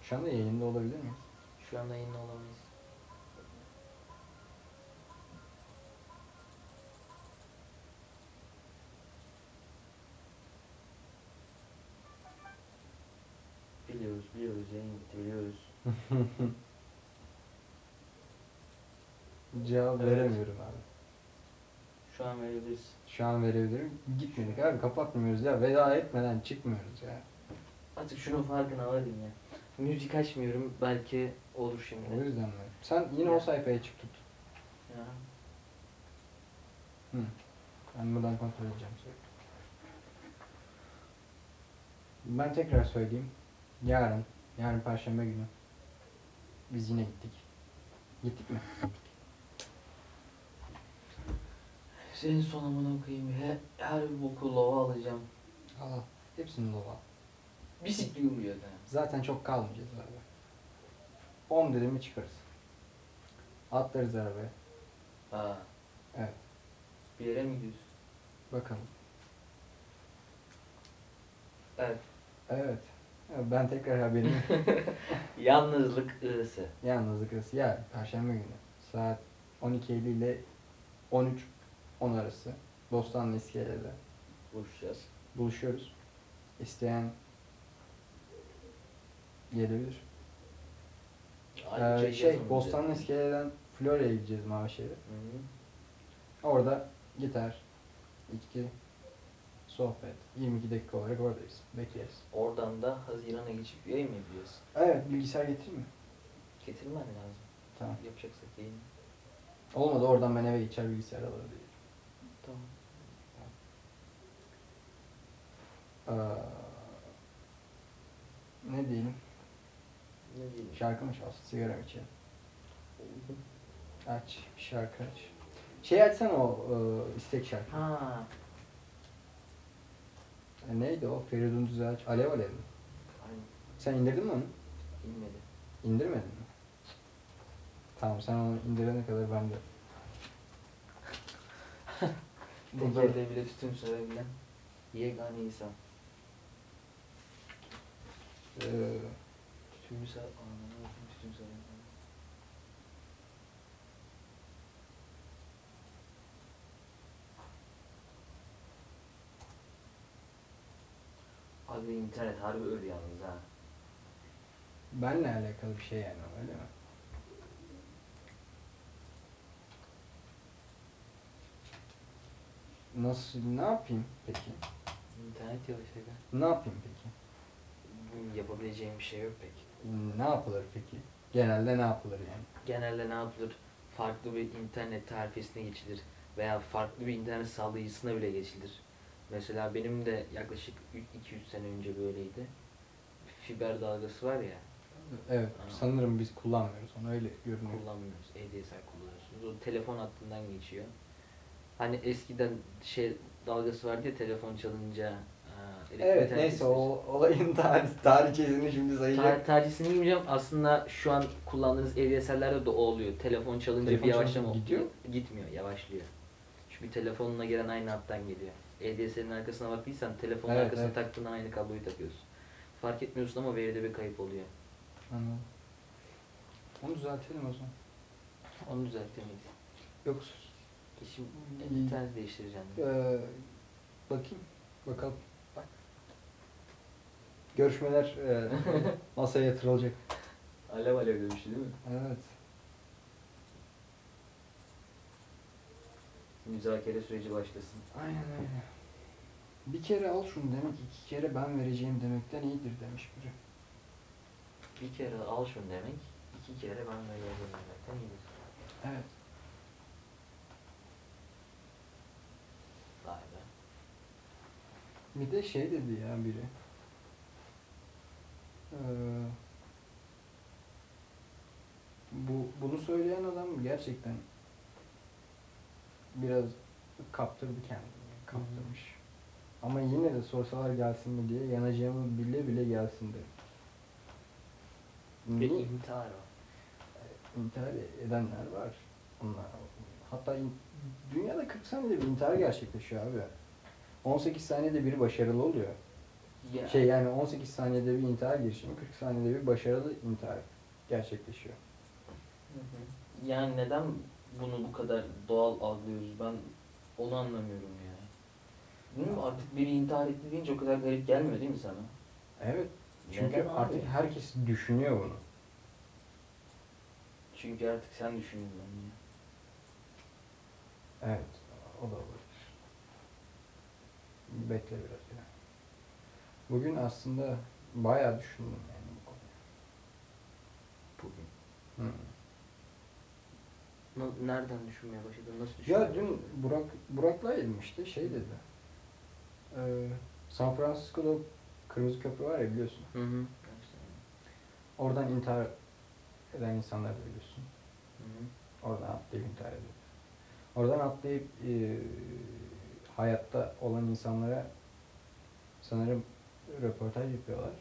Şu anda yayında olabilir miyiz? Şu anda yayında olamayız. Biliyoruz, biliyoruz, yayın bitti, biliyoruz. Cevap Evet. veremiyorum abi. Şu an verebiliriz. Şu an verebilirim. Gitmedik abi kapatmıyoruz ya. Veda etmeden çıkmıyoruz ya. Artık şunun farkına varın ya. Müzik açmıyorum, belki olur şimdi. O yüzden mi? Sen yine o sayfaya çık tut. Ya. Hı. Ben buradan kontrol edeceğim sürekli. Ben tekrar söyleyeyim. Yarın, yarın Perşembe günü biz yine gittik. Gittik mi? Senin son amına koyayım. Her, bir boku lova alacağım. Allah. Hepsini dolu Bisikli uyuyor da. Zaten çok kalmayacağız abi. 10 dedim mi çıkarız. Atlarız arabaya. Ha. Evet. Bir yere mi gidiyorsun? Bakalım. Evet. Evet. Ben tekrar haberimi Yalnızlık ısı. Yalnızlık arası ya Perşembe günü saat 12.50 ile 13 10 arası Bostanlı İskele'de Buluşacağız. buluşuyoruz. İsteyen gelebilir. Ee, şey Bostanlı. İskele'den Florya'ya gideceğiz Mavişehir'e. Orada gitar, içki, sohbet. 22 dakika olarak oradayız. Bekleriz. Oradan da Haziran'a geçip yayın mı yapacağız? Evet bilgisayar getireyim mi? Getirmen lazım. Tamam. Yapacaksak yayın. Olmadı oradan ben eve geçer bilgisayar alır diye. Tamam. Ee, ne diyelim? Ne diyeyim? Şarkı mı çalsın? Sigara mı içelim? Aç. Bir şarkı aç. Şey açsana o e, istek şarkı. Ha. E, neydi o? Feridun Düzelç. Alev Alev mi? Aynen. Sen indirdin mi onu? Bilmedi. İndirmedin mi? Tamam sen onu indirene kadar ben de. Burada- Tekerle bile tütün sevebilen yegane insan. Ee, tütün seven. Abi internet harbi öyle yalnız ha. benle alakalı bir şey yani öyle mi? Nasıl, ne yapayım peki? İnternet yavaş aga. Ne yapayım peki? Yapabileceğim bir şey yok pek. Ne yapılır peki? Genelde ne yapılır yani? Genelde ne yapılır? Farklı bir internet tarifesine geçilir veya farklı bir internet sağlayıcısına bile geçilir. Mesela benim de yaklaşık 200 sene önce böyleydi. Fiber dalgası var ya, Evet, Aa. sanırım biz kullanmıyoruz onu öyle görünüyor. kullanmıyoruz. ADSL kullanıyorsunuz. O telefon hattından geçiyor. Hani eskiden şey dalgası vardı ya telefon çalınca Evet, neyse o olayın tarih, tarihçesini şimdi sayacak. Tar tercihini bilmeyeceğim. Aslında şu an kullandığınız ADSL'lerde de o oluyor. Telefon çalınca Telefon bir yavaşlama gidiyor. Gitmiyor, yavaşlıyor. Çünkü telefonuna gelen aynı hattan geliyor. ADSL'in arkasına baktıysan telefonun Evet, arkasına evet. taktığında aynı kabloyu takıyorsun. Fark etmiyorsun ama veride bir kayıp oluyor. Anladım. Onu düzeltelim o zaman. Onu düzeltemeyiz. Yok, Şimdi internet değiştireceğim. ee, bakayım, bakalım. Görüşmeler ee, masaya yatırılacak. Alev alev dövüşü değil mi? Evet. Müzakere süreci başlasın. Aynen öyle. Bir kere al şunu demek, iki kere ben vereceğim demekten iyidir demiş biri. Bir kere al şunu demek, iki kere ben veriyorum demekten iyidir. Evet. Vay be. Bir de şey dedi ya biri. Ee, bu bunu söyleyen adam gerçekten biraz kaptırdı kendini. Kaptırmış. Ama yine de sorsalar gelsin mi diye yanacağımı bile bile gelsin derim. Bir Niye? intihar o. İntihar edenler var. Onlar, hatta in- dünyada 40 saniyede bir intihar gerçekleşiyor abi. 18 saniyede biri başarılı oluyor. Ya. Şey yani 18 saniyede bir intihar girişimi, 40 saniyede bir başarılı intihar gerçekleşiyor. Hı hı. Yani neden bunu bu kadar doğal algılıyoruz ben onu anlamıyorum ya. Bilmiyorum artık biri intihar etti deyince o kadar garip gelmiyor değil mi sana? Evet. Çünkü Neden abi? artık herkes düşünüyor bunu. Çünkü artık sen düşünüyorsun ya. Evet. O da olabilir. Bekle biraz. Bugün aslında bayağı düşündüm yani bu konuyu. Bugün. Hı. Na- nereden düşünmeye başladın? Nasıl düşünmeye Ya dün Burak Burak'laydım işte şey dedi. Ee, San Francisco'da Kırmızı Köprü var ya biliyorsun. Hı hı. Oradan intihar eden insanlar da biliyorsun. Hı hı. Oradan atlayıp intihar ediyor. Oradan atlayıp e, hayatta olan insanlara sanırım röportaj yapıyorlar.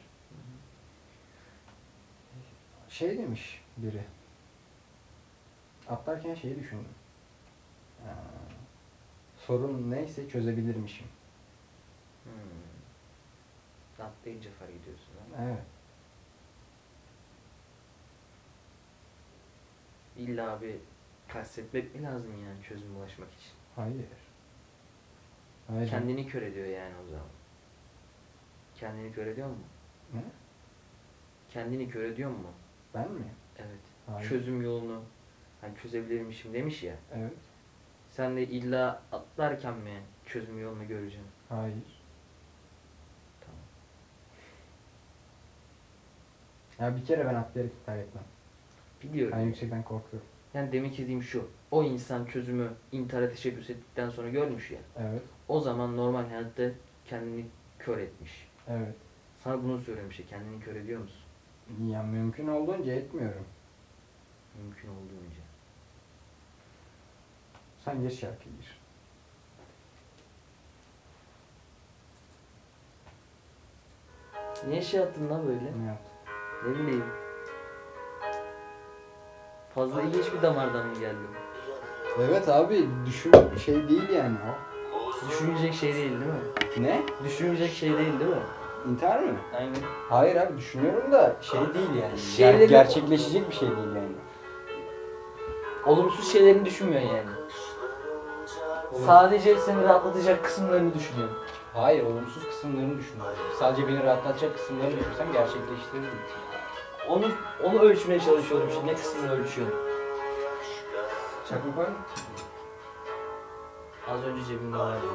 Şey demiş biri. Atlarken şeyi düşündüm. Ee, sorun neyse çözebilirmişim. Hmm. atlayınca fark ediyorsun. ha. Evet. İlla bir kastetmek mi lazım yani çözüme ulaşmak için? Hayır. Hayır. Kendini kör ediyor yani o zaman. Kendini kör ediyor mu? Ne? Kendini kör ediyor mu? Ben mi? Evet. Hayır. Çözüm yolunu hani çözebilirmişim demiş ya. Evet. Sen de illa atlarken mi çözüm yolunu göreceksin? Hayır. Tamam. Ya bir kere ben atlayarak iptal etmem. Biliyorum. Ben yüksekten korkuyorum. Yani demek istediğim şu. O insan çözümü intihara teşebbüs ettikten sonra görmüş ya. Evet. O zaman normal hayatta kendini kör etmiş. Evet. Sana bunu söylemiş ya. Kendini kör ediyor musun? Ya mümkün olduğunca etmiyorum. Mümkün olduğunca. Sen geç şarkı gir. Niye şey yaptın lan böyle? Ne yaptın? Ne bileyim. Fazla ilginç bir damardan mı geldim? Evet abi düşün şey değil yani o. Düşünecek şey değil değil mi? Ne? Düşünecek şey değil değil mi? İntihar mı? Aynen. Hayır abi düşünüyorum da şey değil yani. Şeyleri- Ger- gerçekleşecek bir şey değil yani. Olumsuz şeylerini düşünmüyorsun yani. Sadece seni rahatlatacak kısımlarını düşünüyorsun. Hayır olumsuz kısımlarını düşünüyorum. Sadece beni rahatlatacak kısımlarını düşünsem gerçekleştirirdim. Onu onu ölçmeye çalışıyorum şimdi. Ne kısmını ölçüyorsun? Çakmak var mı? Az önce cebimde vardı.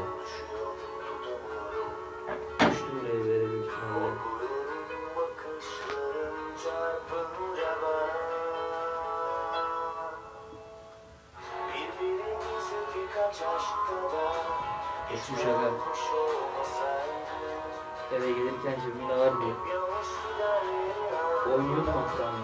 Eve gelirken cebimde vardı. Oynuyordum hatta ondan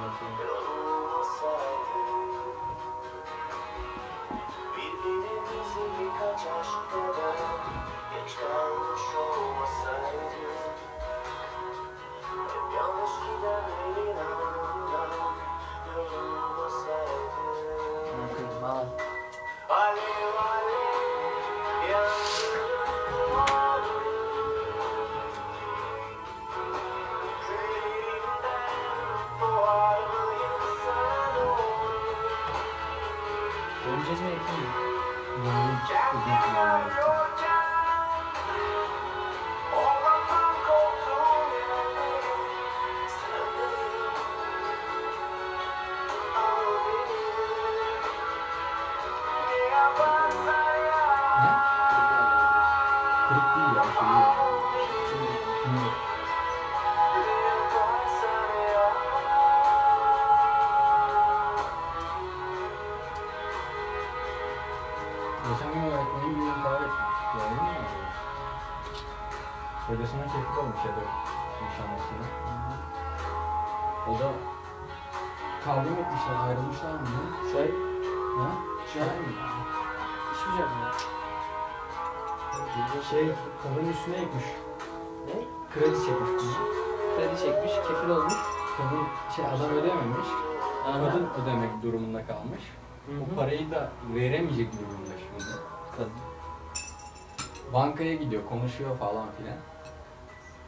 konuşuyor falan filan.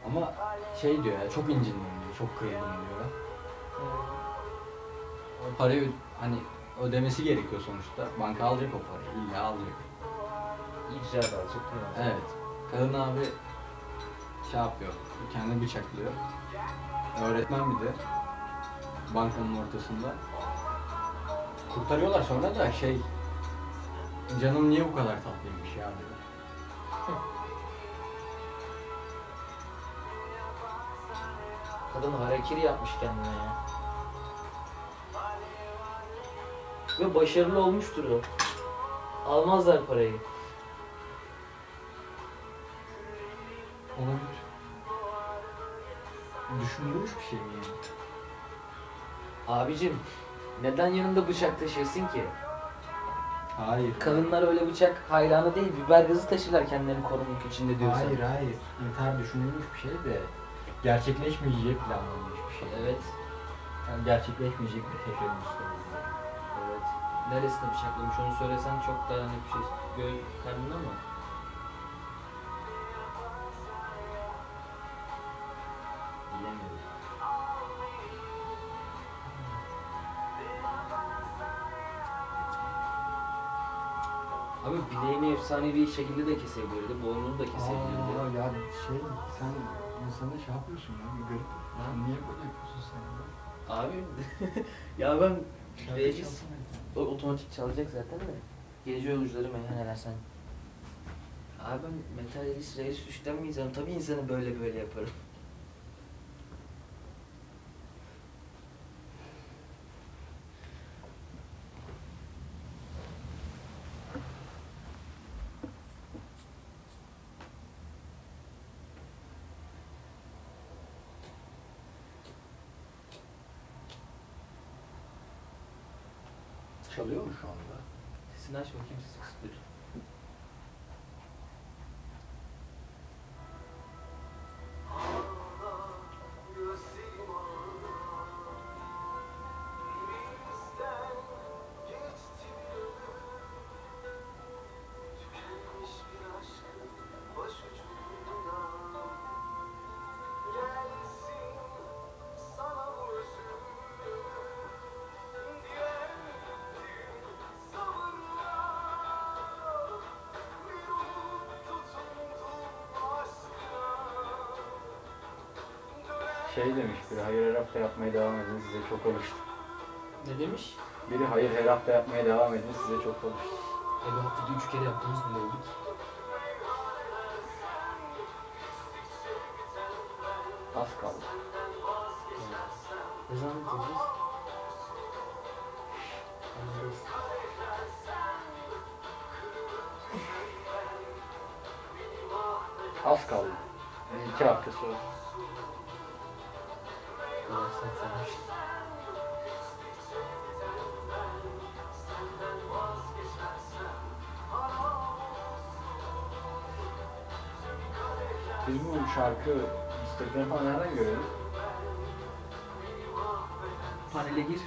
Ama şey diyor ya, çok incindim diyor, çok kırıldım diyor. O parayı hani ödemesi gerekiyor sonuçta. Banka alacak o parayı, illa alacak. İcra da alacak? Evet. Kadın abi şey yapıyor, kendini bıçaklıyor. Öğretmen bir de bankanın ortasında. Kurtarıyorlar sonra da şey, canım niye bu kadar tatlıymış ya diyor. Kadın harekiri yapmış kendine ya. Ve başarılı olmuştur o. Almazlar parayı. Olabilir. Düşünülmüş bir şey mi yani? Abicim, neden yanında bıçak taşırsın ki? Hayır. Kadınlar öyle bıçak hayranı değil, biber gazı taşırlar kendilerini korumak için diyorsun. Hayır hayır. İntihar düşünülmüş bir şey de gerçekleşmeyeceği planlanmış bir şey. Evet. Yani gerçekleşmeyecek bir teşebbüs. Evet. Neresine bıçaklamış şey onu söylesen çok daha net bir şey. Göğ karnına mı? Bilemedim. Abi bileğini efsanevi şekilde de kesebilirdi, boynunu da kesebilirdi. Aa, ya şey sen insana şey yapıyorsun ya bir garip. Ya niye böyle yapıyorsun sen ya? Abi ya ben Şarkı çalsana. o otomatik çalacak zaten de. Gece yolcuları meyhaneler sen. Abi ben metal reis reis düşten mi insanım? Tabii insanı böyle böyle yaparım. Çalıyor mu şu anda? Sesini aç bakayım sesi Şey demiş biri hayır her hafta yapmaya devam edin size çok alıştı. Ne demiş? Biri hayır her hafta yapmaya devam edin size çok alıştı. E bu haftada üç kere yaptığımız mı olduk? Az kaldı. Ne zaman bitireceğiz? Anlarız. Az kaldı. Yani iki hafta sonra. Biz bu şarkı isteklerini falan nereden görelim? Panele gir.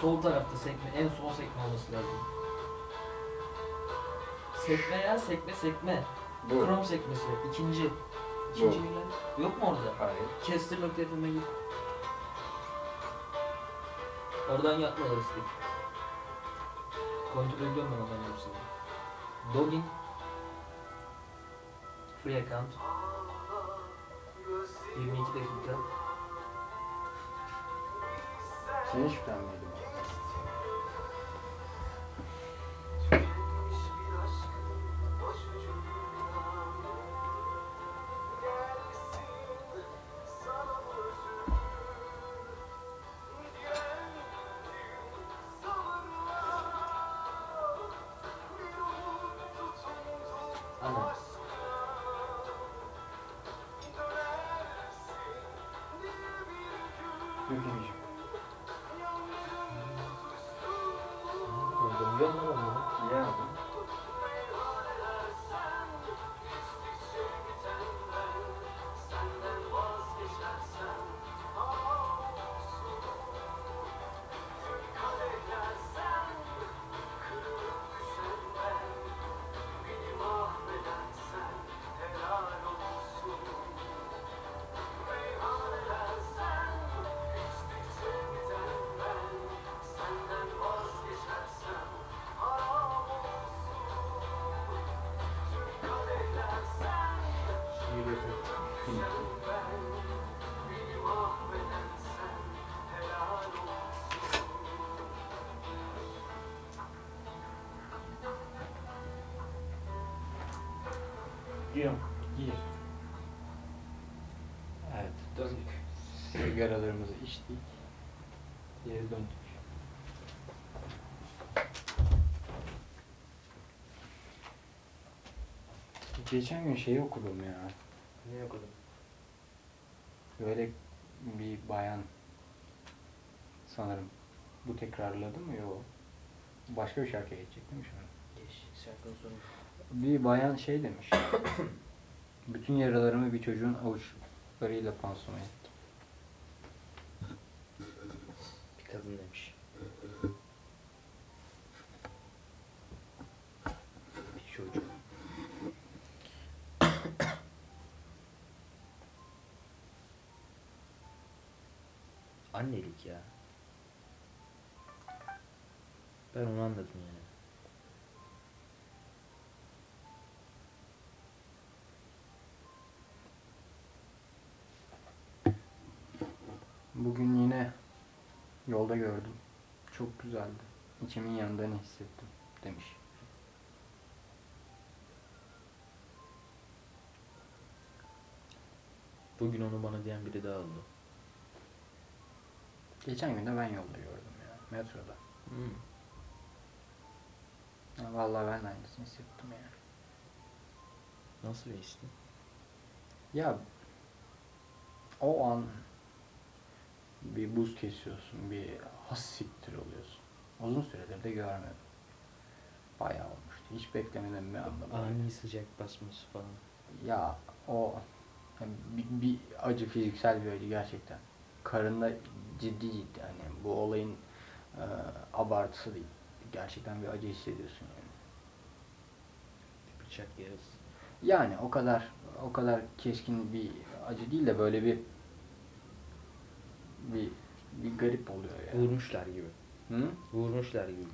Sol tarafta sekme, en son sekme olması lazım. Sekme ya, sekme sekme. Bu. Krom sekmesi, ikinci. İkinci Bu. Yok mu orada? Hayır. Caster.fm'e gir. Oradan yapmalar istek. Kontrol ediyorum ben oradan hepsini. Login. Free account. 22 dakika. Senin şüphen miydi bu? Giriyorum. Gir. Evet. Döndük. Sigaralarımızı içtik. Geri döndük. Geçen gün şeyi okudum ya. Ne okudun? Böyle bir bayan sanırım. Bu tekrarladı mı? Yok. Başka bir şarkıya geçecek değil mi şu an? Geç. Şarkının sonu. Bir bayan şey demiş. Bütün yaralarımı bir çocuğun avuçlarıyla pansuma ettim. Bir kadın demiş. Bir çocuk. Annelik ya. Ben onu anladım yani. Bugün yine yolda gördüm. Çok güzeldi. İçimin yanındığını hissettim demiş. Bugün onu bana diyen biri daha oldu. Geçen gün de ben yolda gördüm ya. Metroda. Hmm. Ya vallahi ben de aynısını hissettim ya. Nasıl bir histi? Ya o an bir buz kesiyorsun, bir has siktir oluyorsun. Uzun süredir de görmedim. Bayağı olmuştu. Hiç beklemeden bir anda. Ani sıcak basması falan. Ya o yani bir, bir acı fiziksel bir acı gerçekten. Karında ciddi ciddi hani bu olayın e, abartısı değil. Gerçekten bir acı hissediyorsun yani. Bir bıçak yarası. Yani o kadar o kadar keskin bir acı değil de böyle bir bir bir garip oluyor yani. Vurmuşlar gibi. Hı? Vurmuşlar gibi.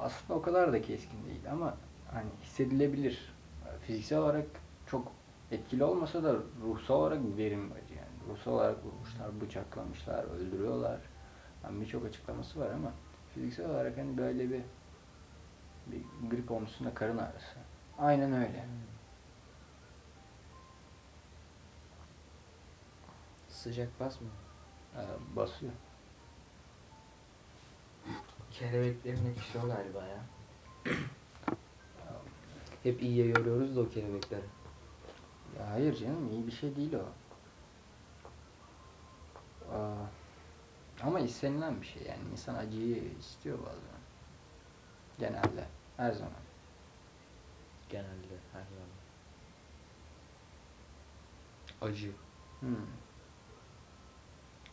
Aslında o kadar da keskin değil ama hani hissedilebilir. Fiziksel olarak çok etkili olmasa da ruhsal olarak verim acı yani. Ruhsal olarak vurmuşlar, bıçaklamışlar, öldürüyorlar. Yani birçok açıklaması var ama fiziksel olarak hani böyle bir bir grip olmuşsun karın ağrısı. Aynen öyle. Sıcak basmıyor. Ee, basıyor. Kelebeklerin etkisi o galiba ya. Hep iyiye yoruyoruz da o kelebekleri. Ya hayır canım iyi bir şey değil o. Aa, ama istenilen bir şey yani insan acıyı istiyor bazen. Genelde, her zaman. Genelde her zaman. Acı. Hmm.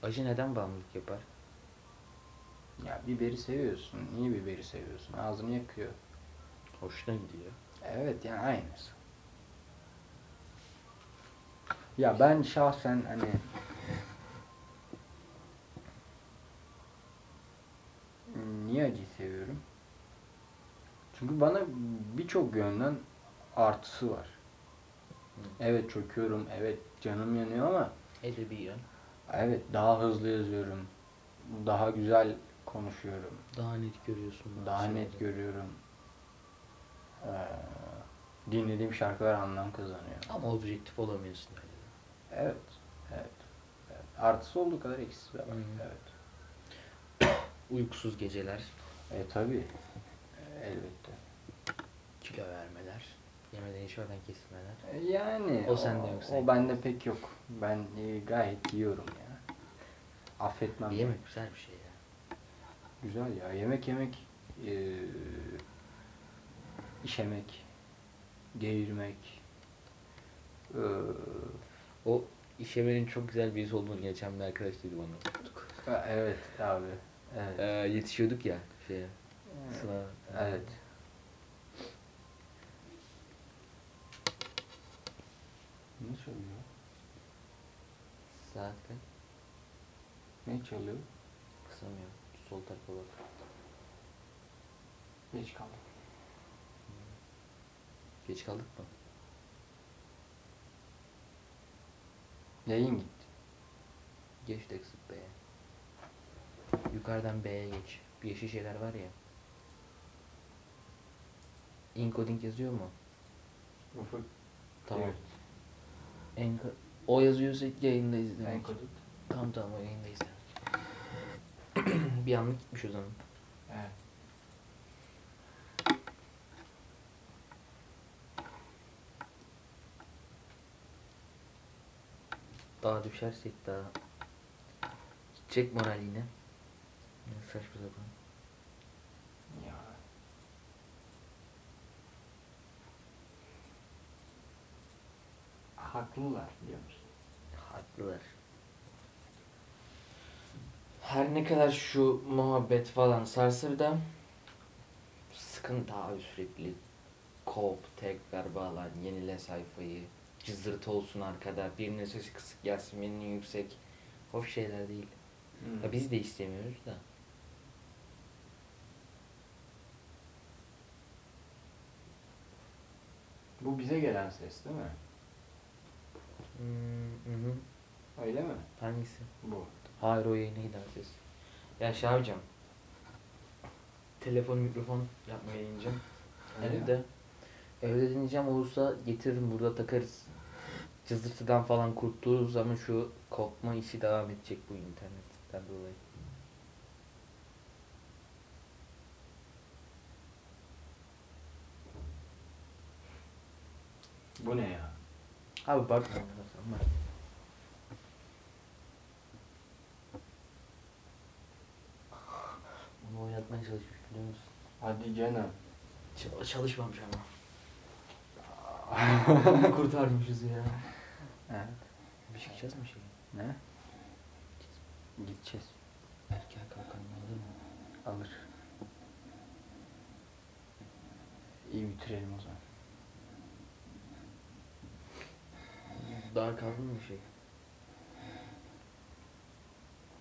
Acı neden bağımlılık yapar? Ya biberi seviyorsun. Niye biberi seviyorsun? Ağzını yakıyor. Hoşuna gidiyor. Evet yani aynısı. Ya ben şahsen hani niye acıyı seviyorum? Çünkü bana birçok yönden artısı var. Evet çöküyorum, evet canım yanıyor ama Hele bir yön. Evet daha hızlı yazıyorum. Daha güzel konuşuyorum. Daha net görüyorsun. Daha net şeyleri. görüyorum. Ee, dinlediğim şarkılar anlam kazanıyor. Ama objektif olamıyorsun de. Evet, evet. evet. Artısı olduğu kadar eksisi de var. Hı. Evet. Uykusuz geceler, E tabi. elbette. kilo vermeler, yemeden içmeden kesilmeler. E, yani O sende yok O bende pek yok. Ben e, gayet yiyorum ya. Affetmem. Yemek güzel bir şey ya. Güzel ya. Yemek yemek e, işemek, geğirmek, e, O işemenin çok güzel bir his olduğunu geçen bir arkadaş dedi bana. Evet abi. Evet. Ee, yetişiyorduk ya şeye. Sınav. Evet. Ne çalıyor? Saat kaç? Ne çalıyor? Kısamıyor. Sol tarafa bak. Geç kaldım. Geç kaldık mı? Yayın gitti. Geç de kısık B'ye. Yukarıdan B'ye geç. Bir yeşil şeyler var ya. Encoding yazıyor mu? Ufuk. Tamam. Evet. Enko o yazıyorsa yayındayız demek. Encoded. Tamam tamam o yayındayız bir anlık gitmiş o zaman. Evet. Daha düşersek daha gidecek moral yine. Ne saçma sapan. Ya. Haklılar biliyor musun? Haklılar. Her ne kadar şu muhabbet falan sarsa da sıkıntı abi sürekli kop, tekrar bağlan, yenile sayfayı, cızırtı olsun arkada, birinin sesi kısık gelsin, birinin yüksek. Hoş şeyler değil. Ya biz de istemiyoruz da. Bu bize gelen ses değil mi? Hmm, hı hı. Öyle mi? Hangisi? Bu. Hayır o yayına gider ses. Ya şey yapacağım. Telefon mikrofon yapmaya ineceğim. Öyle Evde. Evde dinleyeceğim olursa getiririm burada takarız. Cızırtıdan falan kurtuluruz ama şu kopma işi devam edecek bu internetten dolayı. Bu ne ya? Abi bakma bak. Onu oynatmaya çalışmış biliyor musun? Hadi canım. Ç- çalışmamış ama. Kurtarmışız ya. Evet. Bir şey içeceğiz mi şey? Ne? Gideceğiz. Erken kalkan alır mı? Alır. İyi bitirelim o zaman. Daha kaldı mı bir şey?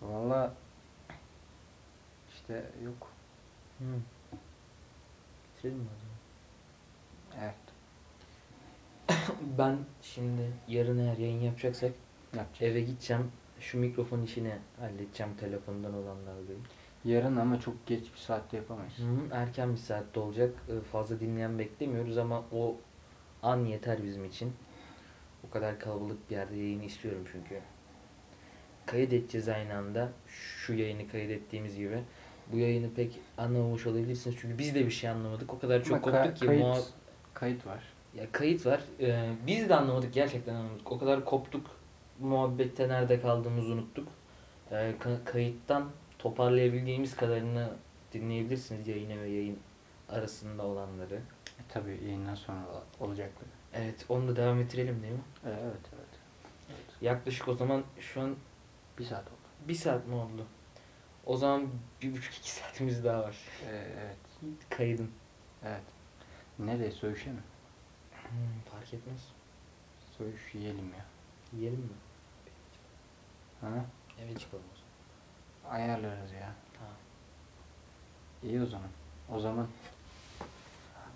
Valla işte yok. Hı. Bitirelim mi o zaman? Evet. Ben şimdi yarın eğer yayın yapacaksak Yapacağız. eve gideceğim. Şu mikrofon işini halledeceğim telefondan olanlarla. Yarın ama çok geç bir saatte yapamayız. Hı, erken bir saatte olacak. Ee, Fazla dinleyen beklemiyoruz ama o an yeter bizim için. O kadar kalabalık bir yerde yayını istiyorum çünkü. Kaydedeceğiz aynı anda. Şu yayını kaydettiğimiz gibi. Bu yayını pek anlamamış olabilirsiniz çünkü biz de bir şey anlamadık. O kadar çok Ama ka- koptuk ki. kayıt, muha- kayıt var. ya kayıt var. Ee, biz de anlamadık. Gerçekten anlamadık. O kadar koptuk. Muhabbette nerede kaldığımızı unuttuk. Ee, ka- kayıttan toparlayabildiğimiz kadarını dinleyebilirsiniz yayına ve yayın arasında olanları. E, tabii yayından sonra olacaklar. Evet onu da devam ettirelim değil mi? E, evet evet. Yaklaşık o zaman şu an Bir saat oldu. bir saat mi oldu? O zaman bir buçuk iki saatimiz daha var. E, evet. Kaydın. Evet. Nereye söğüşe mi? Hmm, fark etmez. Söğüş yiyelim ya. Yiyelim mi? Ha? Eve çıkalım o zaman. Ayarlarız ya. Ha. İyi o zaman. O zaman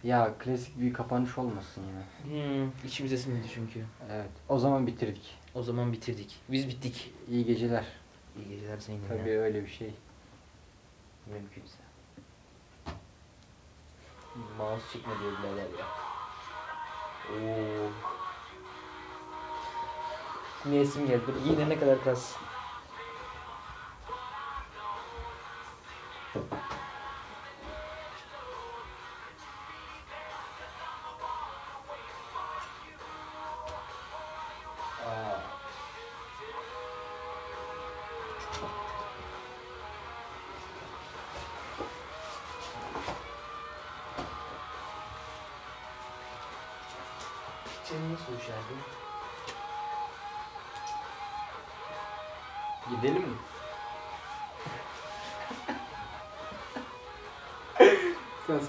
ya klasik bir kapanış olmasın yine. Hmm, içimize sinmedi çünkü. Evet. O zaman bitirdik. O zaman bitirdik. Biz bittik. İyi geceler. İyi geceler senin Tabii öyle bir şey. Mümkünse. Mouse çıkma diyor birader ya. Oo. Niyesim geldi. Yine ne kadar kas.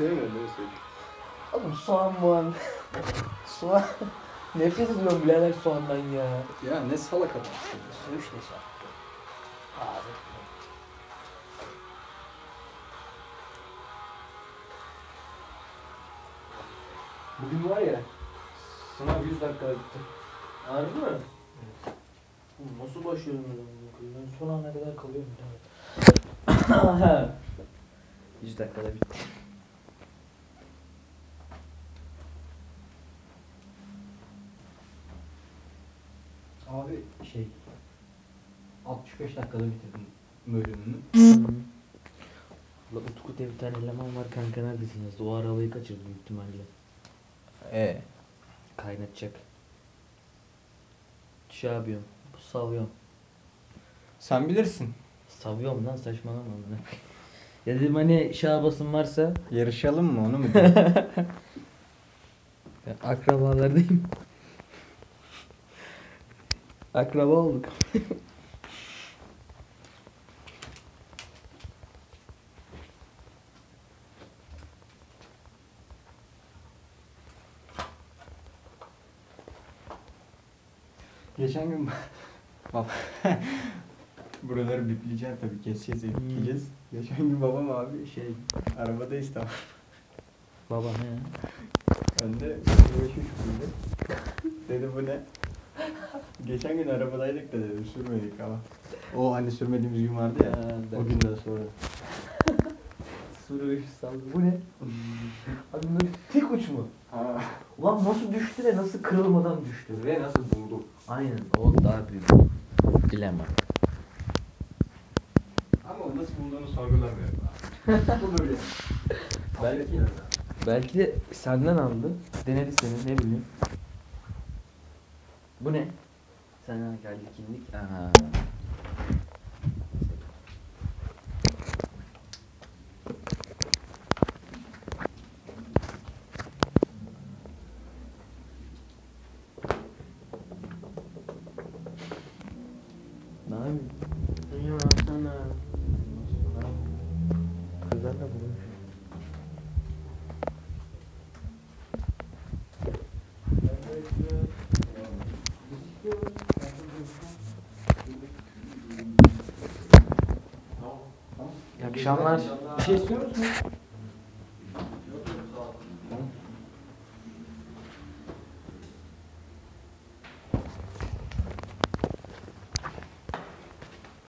Değil mi söğüş? Oğlum soğan muan. soğan. Nefret ediyorum birader soğandan ya. Ya ne salak adamsın. Söğüş ne? Abi. Bugün var ya sınav 100 dakika bitti. Harbi mi? Evet. Nasıl başlıyorum ben bunu? Ben son ana kadar kalıyorum birader. 100 dakikada bitti. Abi şey 65 dakikada bitirdim bölümünü. La Utku diye bir tane eleman var kanka neredesin yazdı. O arabayı kaçırdı büyük ihtimalle. Ee, Kaynatacak. Şey yapıyorum. Bu savuyorum. sen bilirsin. Savuyorum lan saçmalama amına. ya dedim hani şabasın varsa Yarışalım mı onu mu ben akrabalardayım. Akraba olduk. Geçen gün baba buraları bipleyeceğim tabii keseceğiz editleyeceğiz. Geçen gün babam abi şey arabadayız tamam. Baba he. Önde yavaş uçkuydu. dedi bu ne? Geçen gün arabadaydık da dedim sürmedik ama. O hani sürmediğimiz gün vardı ya. o günden sonra. Suru saldı. Bu ne? Abi böyle tek uç mu? Ulan nasıl düştü ve nasıl kırılmadan düştü? Ve nasıl buldu? Aynen o daha büyük. Bilemem. Ama o nasıl bulduğunu sorgulamıyorum. Bu böyle. Belki, belki de senden aldı. Denedi seni ne bileyim. Bu ne? Sana geldik indik. Aha. Akşamlar. Bir şey istiyor musun?